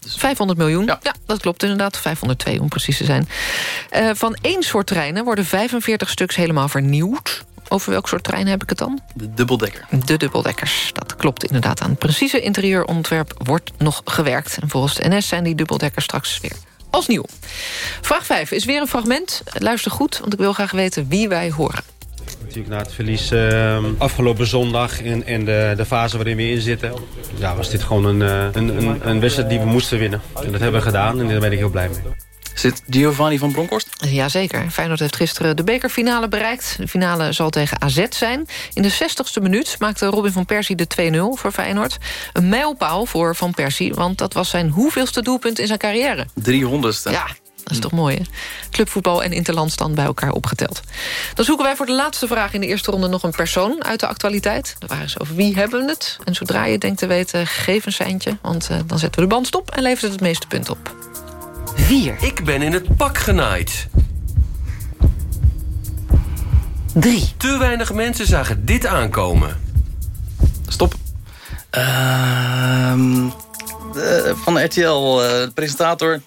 500 miljoen, ja. dat klopt inderdaad. 502 om precies te zijn. Uh, van één soort treinen worden 45 stuks helemaal vernieuwd. Over welk soort trein heb ik het dan? De dubbeldekker. De dubbeldekkers, dat klopt inderdaad. Aan het precieze interieurontwerp wordt nog gewerkt. En volgens de NS zijn die dubbeldekkers straks weer als nieuw. Vraag 5 is weer een fragment. Luister goed, want ik wil graag weten wie wij horen. Natuurlijk na het verlies uh, afgelopen zondag in, in de, de fase waarin we in zitten... Ja, was dit gewoon een, uh, een, een, een wedstrijd die we moesten winnen. En dat hebben we gedaan en daar ben ik heel blij mee. Zit Giovanni van Bronckhorst? Jazeker. Feyenoord heeft gisteren de bekerfinale bereikt. De finale zal tegen AZ zijn. In de 60ste minuut maakte Robin van Persie de 2-0 voor Feyenoord. Een mijlpaal voor Van Persie, want dat was zijn hoeveelste doelpunt in zijn carrière. 300ste. Ja, dat is toch mooi, hè? Clubvoetbal en interlandstand bij elkaar opgeteld. Dan zoeken wij voor de laatste vraag in de eerste ronde... nog een persoon uit de actualiteit. De vraag is over wie hebben we het? En zodra je denkt te weten, geef een seintje. Want uh, dan zetten we de band stop en levert het het meeste punt op. 4. Ik ben in het pak genaaid. 3. Te weinig mensen zagen dit aankomen. Stop. Uh, uh, van RTL, uh, presentator...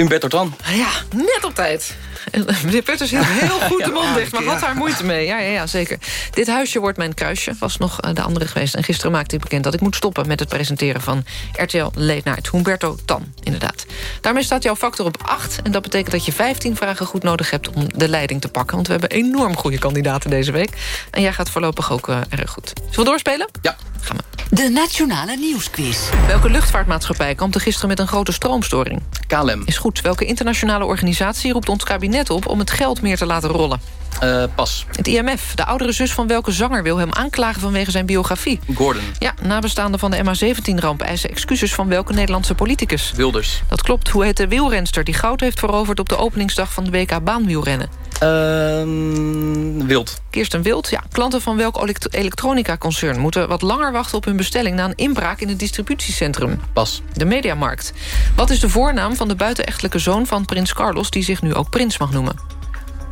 Humberto Tan. Ja, net op tijd. Meneer Putters hield heel goed de mond dicht, maar had daar moeite mee. Ja, ja, ja, zeker. Dit huisje wordt mijn kruisje, was nog de andere geweest. En gisteren maakte ik bekend dat ik moet stoppen met het presenteren van RTL Late Night. Humberto Tan, inderdaad. Daarmee staat jouw factor op 8. En dat betekent dat je 15 vragen goed nodig hebt om de leiding te pakken. Want we hebben enorm goede kandidaten deze week. En jij gaat voorlopig ook uh, erg goed. Zullen we doorspelen? Ja. Gaan we. De Nationale Nieuwsquiz. Welke luchtvaartmaatschappij kampte gisteren met een grote stroomstoring? KLM. Is goed. Welke internationale organisatie roept ons kabinet op... om het geld meer te laten rollen? Uh, pas. Het IMF. De oudere zus van welke zanger wil hem aanklagen vanwege zijn biografie? Gordon. Ja, nabestaanden van de MH17-ramp eisen excuses van welke Nederlandse politicus? Wilders. Dat klopt. Hoe heet de wielrenster die goud heeft veroverd... op de openingsdag van de WK baanwielrennen? Uh, wild. Kirsten Wild, ja. Klanten van welk elektronica-concern... moeten wat langer wachten op hun bestelling... na een inbraak in het distributiecentrum? Pas. De Mediamarkt. Wat is de voornaam van de buitenechtelijke zoon van prins Carlos... die zich nu ook prins mag noemen?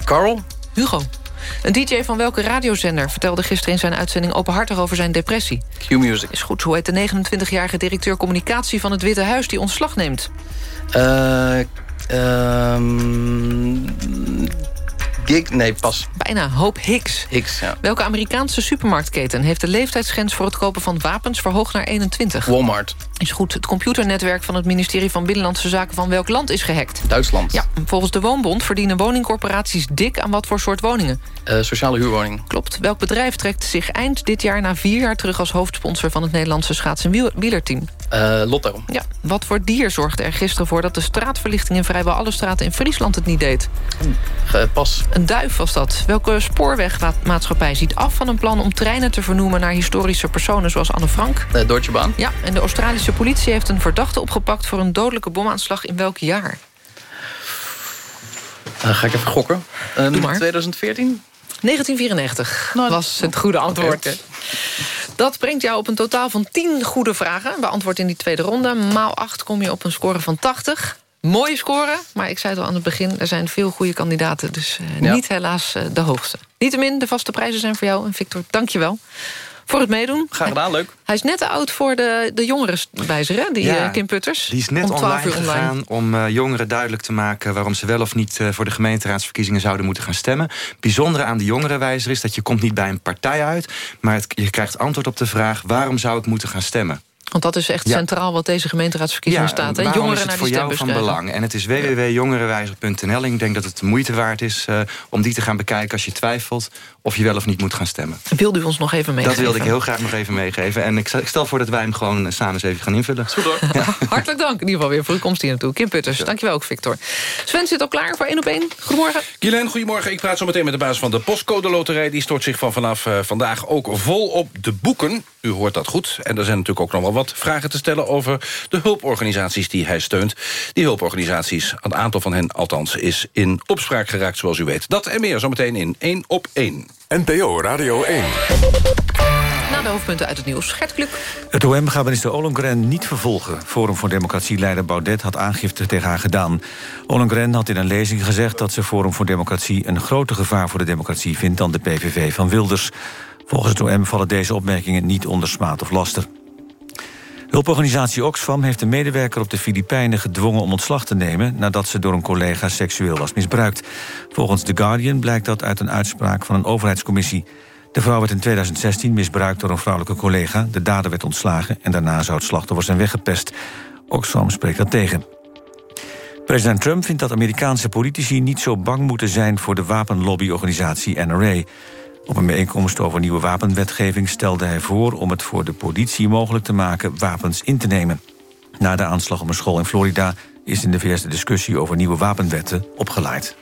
Carl? Hugo. Een DJ van welke radiozender vertelde gisteren in zijn uitzending openhartig over zijn depressie? Q-Music. Is goed. Hoe heet de 29-jarige directeur communicatie van het Witte Huis die ontslag neemt? Eh... Uh, Gig? Nee, pas. Bijna. Hoop Hicks. Hicks, ja. Welke Amerikaanse supermarktketen heeft de leeftijdsgrens voor het kopen van wapens verhoogd naar 21? Walmart. Is goed. Het computernetwerk van het ministerie van Binnenlandse Zaken van welk land is gehackt? Duitsland. Ja. Volgens de Woonbond verdienen woningcorporaties dik aan wat voor soort woningen? Uh, sociale huurwoning. Klopt. Welk bedrijf trekt zich eind dit jaar na vier jaar terug als hoofdsponsor van het Nederlandse schaats- en wielerteam? Uh, Lotto. Ja. Wat voor dier zorgde er gisteren voor dat de straatverlichting in vrijwel alle straten in Friesland het niet deed? Uh, pas. Een duif was dat. Welke spoorwegmaatschappij ziet af van een plan om treinen te vernoemen naar historische personen zoals Anne Frank? Uh, Deutsche Bahn. Ja, en de Australische politie heeft een verdachte opgepakt voor een dodelijke bomaanslag in welk jaar? ga ik even gokken. Maar. 2014? 1994 nou, was het goede antwoord. Okay. Dat brengt jou op een totaal van 10 goede vragen. Beantwoord in die tweede ronde. Maal 8 kom je op een score van 80. Mooie score, maar ik zei het al aan het begin... er zijn veel goede kandidaten, dus uh, ja. niet helaas uh, de hoogste. Niettemin, de vaste prijzen zijn voor jou. En Victor, dank je wel. voor het meedoen. Graag gedaan, leuk. Hij is net te oud voor de, de jongerenwijzer, hè? Die Ja, eh, Kim Putters. Die is net Om 12 online uur online. gegaan om eh, jongeren duidelijk te maken... waarom ze wel of niet eh, voor de gemeenteraadsverkiezingen zouden moeten gaan stemmen. Het bijzondere aan de jongerenwijzer is dat je komt niet bij een partij uit... maar het, je krijgt antwoord op de vraag waarom zou ik moeten gaan stemmen. Want dat is echt Ja. centraal wat deze gemeenteraadsverkiezingen staat. Hè? waarom Jongeren is het naar voor jou van belang? En het is www.jongerenwijzer.nl. Ik denk dat het de moeite waard is eh, om die te gaan bekijken... als je twijfelt of je wel of niet moet gaan stemmen. Wilde u ons nog even meegeven? Dat wilde ik heel graag nog even meegeven. En ik stel- ik stel voor dat wij hem gewoon eh, samen eens even gaan invullen. Goed hoor. Hartelijk dank in ieder geval weer voor uw komst hier naartoe. Kim Putters, dankjewel ook Victor. Sven zit al klaar voor één op één. Goedemorgen. Guylaine, goedemorgen. Ik praat zo meteen met de baas van de postcode loterij. Die stort zich van vanaf eh, vandaag ook vol op de boeken. U hoort dat goed. En er zijn natuurlijk ook nog wel wat vragen te stellen... over de hulporganisaties die hij steunt. Die hulporganisaties, een aantal van hen althans... is in opspraak geraakt, zoals u weet. Dat en meer zometeen in 1 op 1. NPO Radio 1. Na de hoofdpunten uit het nieuws. Gert Kluk. Het OM gaat minister Ollongren niet vervolgen. Forum voor Democratie-leider Baudet had aangifte tegen haar gedaan. Ollongren had in een lezing gezegd dat ze Forum voor Democratie... een groter gevaar voor de democratie vindt dan de PVV van Wilders. Volgens het OM vallen deze opmerkingen niet onder smaad of laster. Hulporganisatie Oxfam heeft een medewerker op de Filipijnen gedwongen om ontslag te nemen nadat ze door een collega seksueel was misbruikt. Volgens The Guardian blijkt dat uit een uitspraak van een overheidscommissie. De vrouw werd in 2016 misbruikt door een vrouwelijke collega. De dader werd ontslagen en daarna zou het slachtoffer zijn weggepest. Oxfam spreekt dat tegen. President Trump vindt dat Amerikaanse politici niet zo bang moeten zijn voor de wapenlobbyorganisatie NRA. Op een bijeenkomst over nieuwe wapenwetgeving stelde hij voor om het voor de politie mogelijk te maken wapens in te nemen. Na de aanslag op een school in Florida is in de VS de discussie over nieuwe wapenwetten opgeleid.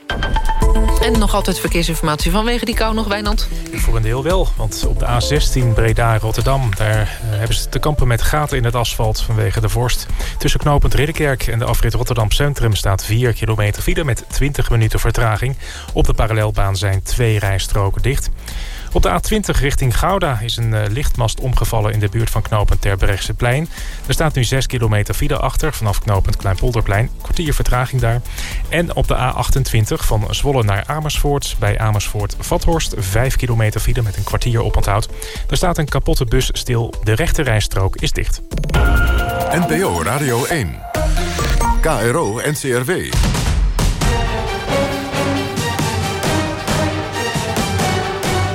En nog altijd verkeersinformatie vanwege die kou nog, Wijnand. Voor een deel wel, want op de A16 Breda-Rotterdam... daar eh, hebben ze te kampen met gaten in het asfalt vanwege de vorst. Tussen knooppunt Ridderkerk en de afrit Rotterdam Centrum... staat 4 kilometer file met 20 minuten vertraging. Op de parallelbaan zijn twee rijstroken dicht. Op de A20 richting Gouda is een eh, lichtmast omgevallen... in de buurt van knooppunt Terbrechtseplein. Er staat nu 6 kilometer file achter vanaf knooppunt Kleinpolderplein. Kwartier vertraging daar. En op de A28 van Zwolle naar Amersfoort... bij Amersfoort-Vathorst 5 kilometer file met een kwartier oponthoud. Er staat een kapotte bus stil. De rechte rijstrook is dicht. NPO Radio 1. KRO NCRW.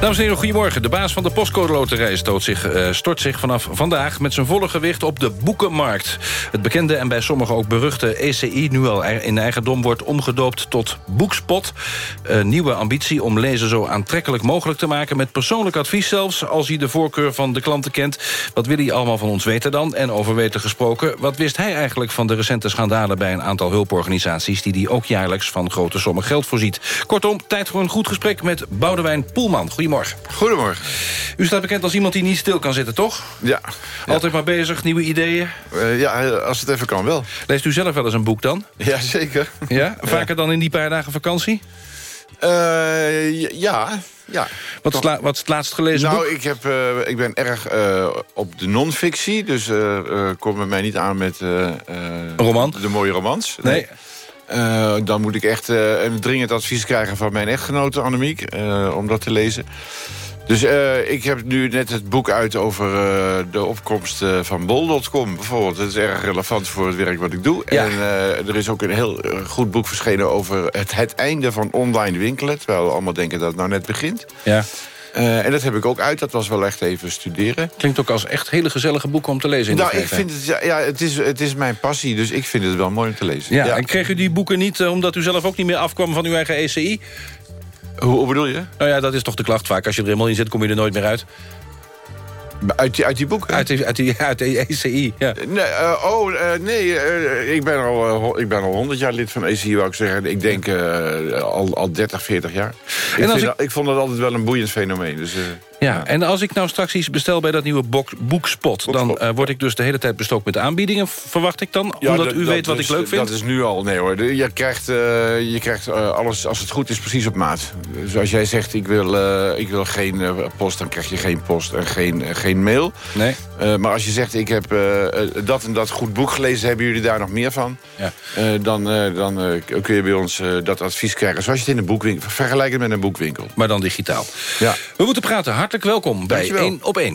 Dames en heren, goedemorgen. De baas van de postcode loterij zich, eh, stort zich vanaf vandaag... met zijn volle gewicht op de boekenmarkt. Het bekende en bij sommigen ook beruchte ECI... nu al in eigendom wordt omgedoopt tot Boekspot. Een nieuwe ambitie om lezen zo aantrekkelijk mogelijk te maken... met persoonlijk advies zelfs, als hij de voorkeur van de klanten kent. Wat wil hij allemaal van ons weten dan? En over weten gesproken, wat wist hij eigenlijk... van de recente schandalen bij een aantal hulporganisaties... die hij ook jaarlijks van grote sommen geld voorziet? Kortom, tijd voor een goed gesprek met Boudewijn Poelman. Goedemorgen. Goedemorgen. U staat bekend als iemand die niet stil kan zitten, toch? Ja. Altijd maar bezig, nieuwe ideeën? Eh, ja, als het even kan wel. Leest u zelf wel eens een boek dan? Ja, zeker. Ja? Vaker dan in die paar dagen vakantie? Eh, ja, ja. Wat is, la- wat is het laatst gelezen nou, boek? ik, heb, eh, ik ben erg op de non-fictie. Dus kom met mij niet aan met roman? de mooie romans. Nee. Eh, dan moet ik echt eh, een dringend advies krijgen van mijn echtgenote Annemiek... eh, om dat te lezen. Dus ik heb nu net het boek uit over de opkomst van bol.com bijvoorbeeld. Dat is erg relevant voor het werk wat ik doe. En er is ook een heel goed boek verschenen over het, het einde van online winkelen. Terwijl we allemaal denken dat het nou net begint. Ja. Eh, en dat heb ik ook uit. Dat was wel echt even studeren. Klinkt ook als echt hele gezellige boeken om te lezen in Nou, ik vind het, ja, ja, het, is, het is mijn passie, dus ik vind het wel mooi om te lezen. Ja, en kreeg u die boeken niet eh, omdat u zelf ook niet meer afkwam van uw eigen ECI? Hoe, hoe bedoel je? Nou ja, dat is toch de klacht vaak. Als je er helemaal in zit, kom je er nooit meer uit. Uit die, uit die boeken? Uit, die, uit, die, uit de ECI, ja. Nee, eh, oh, eh, nee, eh, ik, ben al, ik ben al 100 jaar lid van ECI, wou ik zeggen. Ik denk al, al 30, 40 jaar. Ik, als ik- dat- ik vond dat altijd wel een boeiend fenomeen. Dus, Ja, en als ik nou straks iets bestel bij dat nieuwe boekspot... dan eh, word ik dus de hele tijd bestookt met aanbiedingen, verwacht ik dan? Ja, omdat dat- u weet wat is- ik leuk vind? Dat is nu al, nee hoor. Je krijgt, eh, je krijgt eh, alles, als het goed is, precies op maat. Dus als jij zegt, ik wil, ik wil geen post, dan krijg je geen post en geen, geen mail. Nee. Maar als je zegt, ik heb dat en dat goed boek gelezen... hebben jullie daar nog meer van? Ja. Dan dan kun je bij ons dat advies krijgen. Zoals je het in een boekwinkel... Vergelijk het met een boekwinkel. Maar dan digitaal. Ja. We moeten praten. Hartelijk welkom bij Dankjewel. 1 op 1.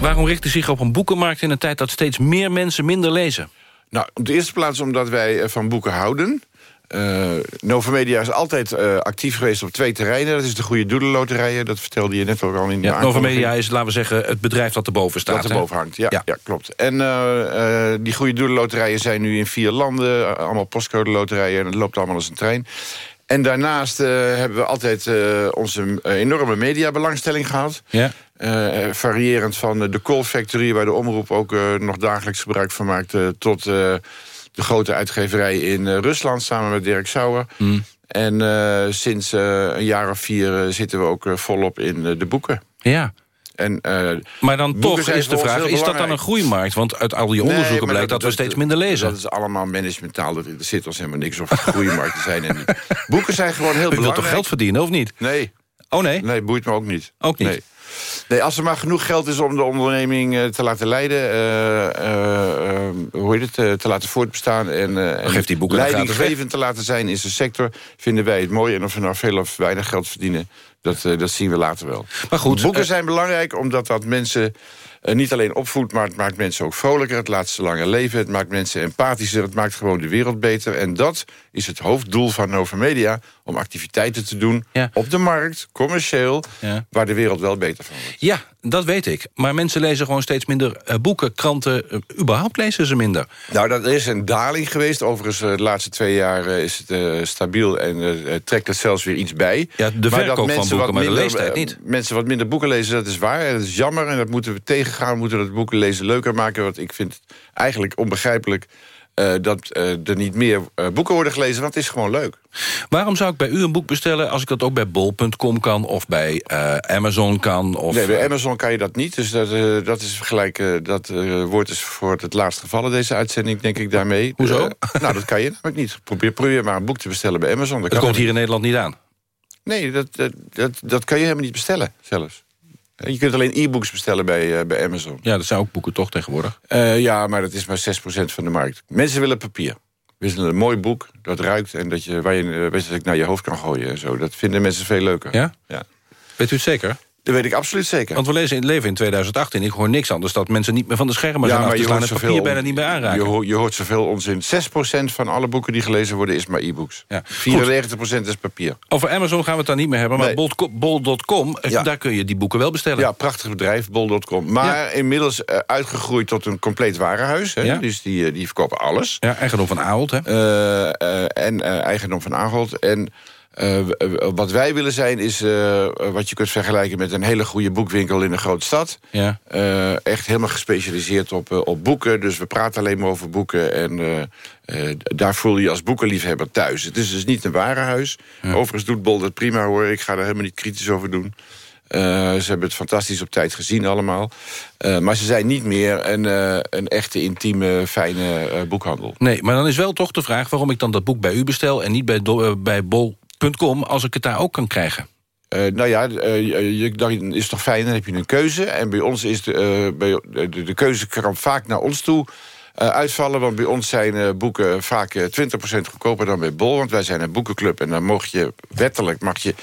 Waarom richt u zich op een boekenmarkt in een tijd dat steeds meer mensen minder lezen? Nou, op de eerste plaats omdat wij eh, van boeken houden. Eh Nova Media is altijd eh, actief geweest op twee terreinen. Dat is de Goede Doelenloterijen, dat vertelde je net ook al in de Ja, Nova aankondiging. Media is, laten we zeggen, het bedrijf dat erboven staat. Dat erboven hangt, ja, ja. klopt. En die Goede Doelenloterijen zijn nu in vier landen. allemaal postcode loterijen en het loopt allemaal als een trein. En daarnaast eh, hebben we altijd eh, onze eh, enorme mediabelangstelling gehad. Ja. Variërend van de Call Factory, waar de omroep ook nog dagelijks gebruik van maakt... tot de grote uitgeverij in Rusland, samen met Dirk Sauer. Mm. En sinds een jaar of vier zitten we ook volop in de boeken. Ja. En, eh, Maar dan toch is de vraag, is dat dan een groeimarkt? Want uit al die onderzoeken blijkt dat, we steeds minder lezen. Dat is allemaal managementaal. Er zit ons helemaal niks of het groeimarkten zijn. En. Boeken zijn gewoon heel U wilt belangrijk. toch geld verdienen, of niet? Nee. Oh nee? Nee, boeit me ook niet. Ook niet? Nee. Nee, als er maar genoeg geld is om de onderneming eh, te laten leiden... eh, eh, hoe heet het, te laten voortbestaan... en, die boeken leidinggevend te laten zijn in zijn sector... vinden wij het mooi. En of we nou veel of weinig geld verdienen... dat, dat zien we later wel. Maar goed, Boeken zijn belangrijk omdat dat mensen niet alleen opvoedt... maar het maakt mensen ook vrolijker, het laat ze langer leven... het maakt mensen empathischer, het maakt gewoon de wereld beter. En dat is het hoofddoel van Nova Media... om activiteiten te doen op de markt, commercieel... Ja. waar de wereld wel beter van wordt. Ja, dat weet ik. Maar mensen lezen gewoon steeds minder eh, boeken, kranten. eh, überhaupt lezen ze minder. Nou, dat is een daling geweest. Overigens, eh, de laatste twee jaar is het stabiel en trekt het zelfs weer iets bij. Ja, de Maar verkoop dat van mensen boeken, wat maar de leestijd eh, niet. Mensen wat minder boeken lezen, dat is waar. En dat is jammer en dat moeten we tegengaan. We moeten het boeken lezen leuker maken. Want ik vind het eigenlijk onbegrijpelijk... eh, dat eh, er niet meer eh, boeken worden gelezen, want het is gewoon leuk. Waarom zou ik bij u een boek bestellen als ik dat ook bij bol.com kan... of bij Amazon kan? Of, nee, bij Amazon kan je dat niet. Dus dat, dat is gelijk. dat woord is voor het laatst gevallen, deze uitzending, denk ik daarmee. Hoezo? Nou, dat kan je namelijk niet. Probeer, probeer maar een boek te bestellen bij Amazon. Dat komt hier in Nederland niet aan. Nee, dat, dat, dat, dat kan je helemaal niet bestellen, zelfs. Je kunt alleen e-books bestellen bij, eh, bij Amazon. Ja, dat zijn ook boeken toch tegenwoordig. Eh, ja, maar dat is maar 6% van de markt. Mensen willen papier. We willen een mooi boek dat ruikt en dat je, waar je weet naar je hoofd kan gooien en zo. Dat vinden mensen veel leuker. Ja? Ja. Weet u het zeker? Dat weet ik absoluut zeker. Want we lezen in het leven in 2018. Ik hoor niks anders dat mensen niet meer van de schermen zijn af te slaan... en het papier bijna niet meer aanraken. Je, hoort- je hoort zoveel onzin. 6% van alle boeken die gelezen worden is maar e-books. Ja. 94% is papier. Over Amazon gaan we het dan niet meer hebben. Maar Nee. bol.com, eh, Ja. daar kun je die boeken wel bestellen. Ja, prachtig bedrijf, bol.com. Maar inmiddels eh, uitgegroeid tot een compleet warenhuis. Hè? Ja. Dus die, eh, die verkopen alles. Ja, eigendom van Ahold, hè? En eh, eigendom van Ahold. En eh, wat wij willen zijn is eh, wat je kunt vergelijken met een hele goede boekwinkel in een grote stad. Ja. Eh, echt helemaal gespecialiseerd op, op boeken. Dus we praten alleen maar over boeken. En daar voel je je als boekenliefhebber thuis. Het is dus niet een warenhuis. Overigens doet Bol dat prima hoor. Ik ga daar helemaal niet kritisch over doen. Ze hebben het fantastisch op tijd gezien allemaal. Maar ze zijn niet meer een, een echte intieme, fijne boekhandel. Nee, maar dan is wel toch de vraag waarom ik dan dat boek bij u bestel... en niet bij, do- eh, bol.com als ik het daar ook kan krijgen. Eh, nou ja, eh, je, dan is het toch fijn, dan heb je een keuze. En bij ons is de, eh, bij, de, de keuze kan vaak naar ons toe uitvallen. Want bij ons zijn boeken vaak eh, 20% goedkoper dan bij Bol. Want wij zijn een boekenclub en dan mag je wettelijk mag je 20%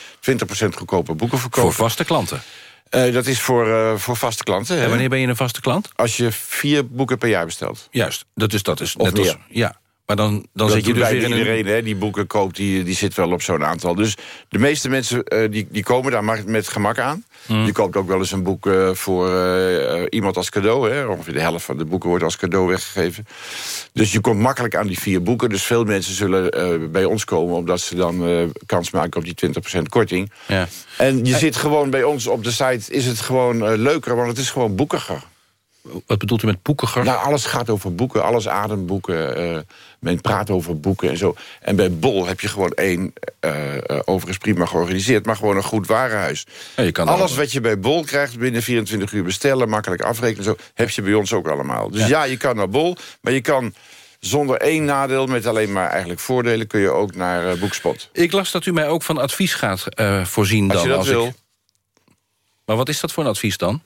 goedkoper boeken verkopen. Voor vaste klanten. Dat is voor, voor vaste klanten. En wanneer ben je een vaste klant? Als je vier boeken per jaar bestelt. Juist, dat is, dat is Of net als... Ja, maar dan, dan dat zit je dus weer in een... hè, die boeken koopt, die, die zit wel op zo'n aantal. Dus de meeste mensen eh, die, die komen daar met gemak aan. Hmm. Je koopt ook wel eens een boek eh, voor eh, iemand als cadeau. Hè. Ongeveer de helft van de boeken wordt als cadeau weggegeven. Dus je komt makkelijk aan die vier boeken. Dus veel mensen zullen bij ons komen... omdat ze dan kans maken op die 20% korting. Ja. En je zit gewoon bij ons op de site... is het gewoon leuker, want het is gewoon boekiger. Wat bedoelt u met boekiger? Nou, alles gaat over boeken, alles ademboeken. eh, men praat over boeken en zo. En bij Bol heb je gewoon één, eh, eh, overigens prima georganiseerd... maar gewoon een goed warenhuis. je kan alles wat je bij Bol krijgt, binnen 24 uur bestellen... makkelijk afrekenen, zo, heb je bij ons ook allemaal. Dus ja, je kan naar Bol, maar je kan zonder één nadeel... met alleen maar eigenlijk voordelen, kun je ook naar Boekspot. Ik las dat u mij ook van advies gaat eh, voorzien. Als dan, je dat ik- wil. Maar wat is dat voor een advies dan?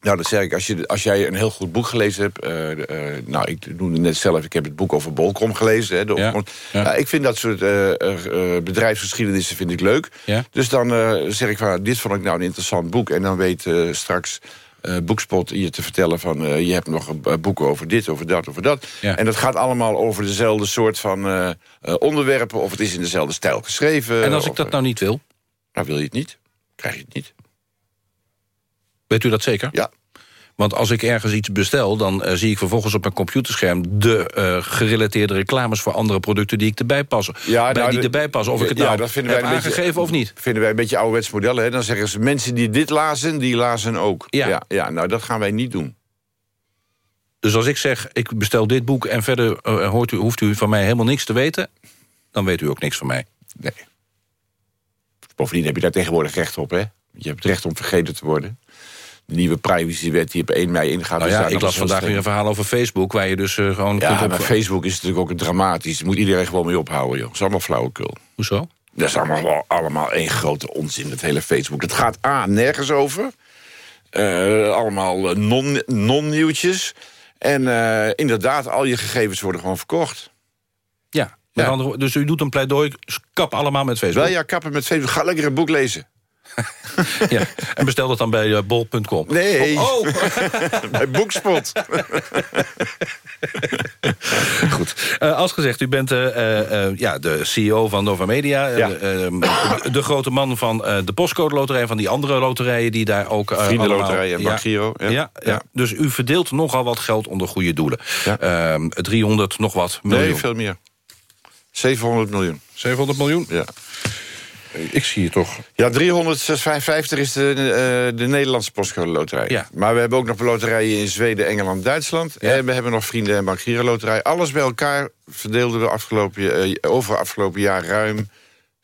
Nou, dat zeg ik. Als, je, als jij een heel goed boek gelezen hebt... eh, eh, nou, ik noemde net zelf, ik heb het boek over Bolkom gelezen. Hè, de opkomst. Ja, ik vind dat soort eh, bedrijfsgeschiedenissen vind ik leuk. Ja. Dus dan zeg ik van, dit vond ik nou een interessant boek. En dan weet straks Boekspot je te vertellen van... je hebt nog een boek over dit, over dat, over dat. Ja. En dat gaat allemaal over dezelfde soort van onderwerpen... of het is in dezelfde stijl geschreven. en als ik dat nou niet wil? Nou, wil je het niet? Krijg je het niet. Weet u dat zeker? Ja. Want als ik ergens iets bestel, dan eh, zie ik vervolgens op mijn computerscherm... de eh, gerelateerde reclames voor andere producten die ik erbij passen. Ja, bij nou, die de- erbij passen. Of ik het ja, nou dat vinden wij een beetje- aangegeven of niet. vinden wij een beetje ouderwets modellen. Hè? Dan zeggen ze, mensen die dit lazen, die lazen ook. Ja. ja, nou, dat gaan wij niet doen. Dus als ik zeg, ik bestel dit boek... en verder eh, hoort u, hoeft u van mij helemaal niks te weten... dan weet u ook niks van mij. Nee. Bovendien heb je daar tegenwoordig recht op, hè? Je hebt het recht om vergeten te worden. Nieuwe privacywet die op 1 mei ingaat. Nou ja, daar ik las vandaag weer een verhaal over Facebook... waar je dus eh, gewoon Ja, kunt op... maar Facebook is natuurlijk ook dramatisch. Moet iedereen gewoon mee ophouden, joh. Dat is allemaal flauwekul. Hoezo? Dat is allemaal, allemaal één grote onzin, dat hele Facebook. Het gaat A, nergens over. Eh, allemaal eh, non- non-nieuwtjes. en inderdaad, al je gegevens worden gewoon verkocht. Ja, andere dus u doet een pleidooi, kap allemaal met Facebook. Wel ja, kappen met Facebook. Ga lekker een boek lezen. Ja. En bestel dat dan bij eh, bol.com. Nee. Oh, oh. Bij Boekspot. Goed. Eh, als gezegd, u bent eh, eh, eh, ja, de CEO van Nova Media. eh, Ja. eh, de grote man van eh, de postcode loterij... van die andere loterijen die daar ook... eh, Vriendenloterij allemaal- Giro, ja. Ja. Ja, Dus u verdeelt nogal wat geld onder goede doelen. Ehm 300 nog wat miljoen. Nee, veel meer. 700 miljoen. 700 miljoen? Ja. Ik zie het toch. Ja, 355 is de, eh, de Nederlandse postcode loterij. Ja. Maar we hebben ook nog loterijen in Zweden, Engeland, Duitsland. En we hebben nog Vrienden en Bank Giro loterij. Alles bij elkaar verdeelden we afgelopen, eh, over afgelopen jaar ruim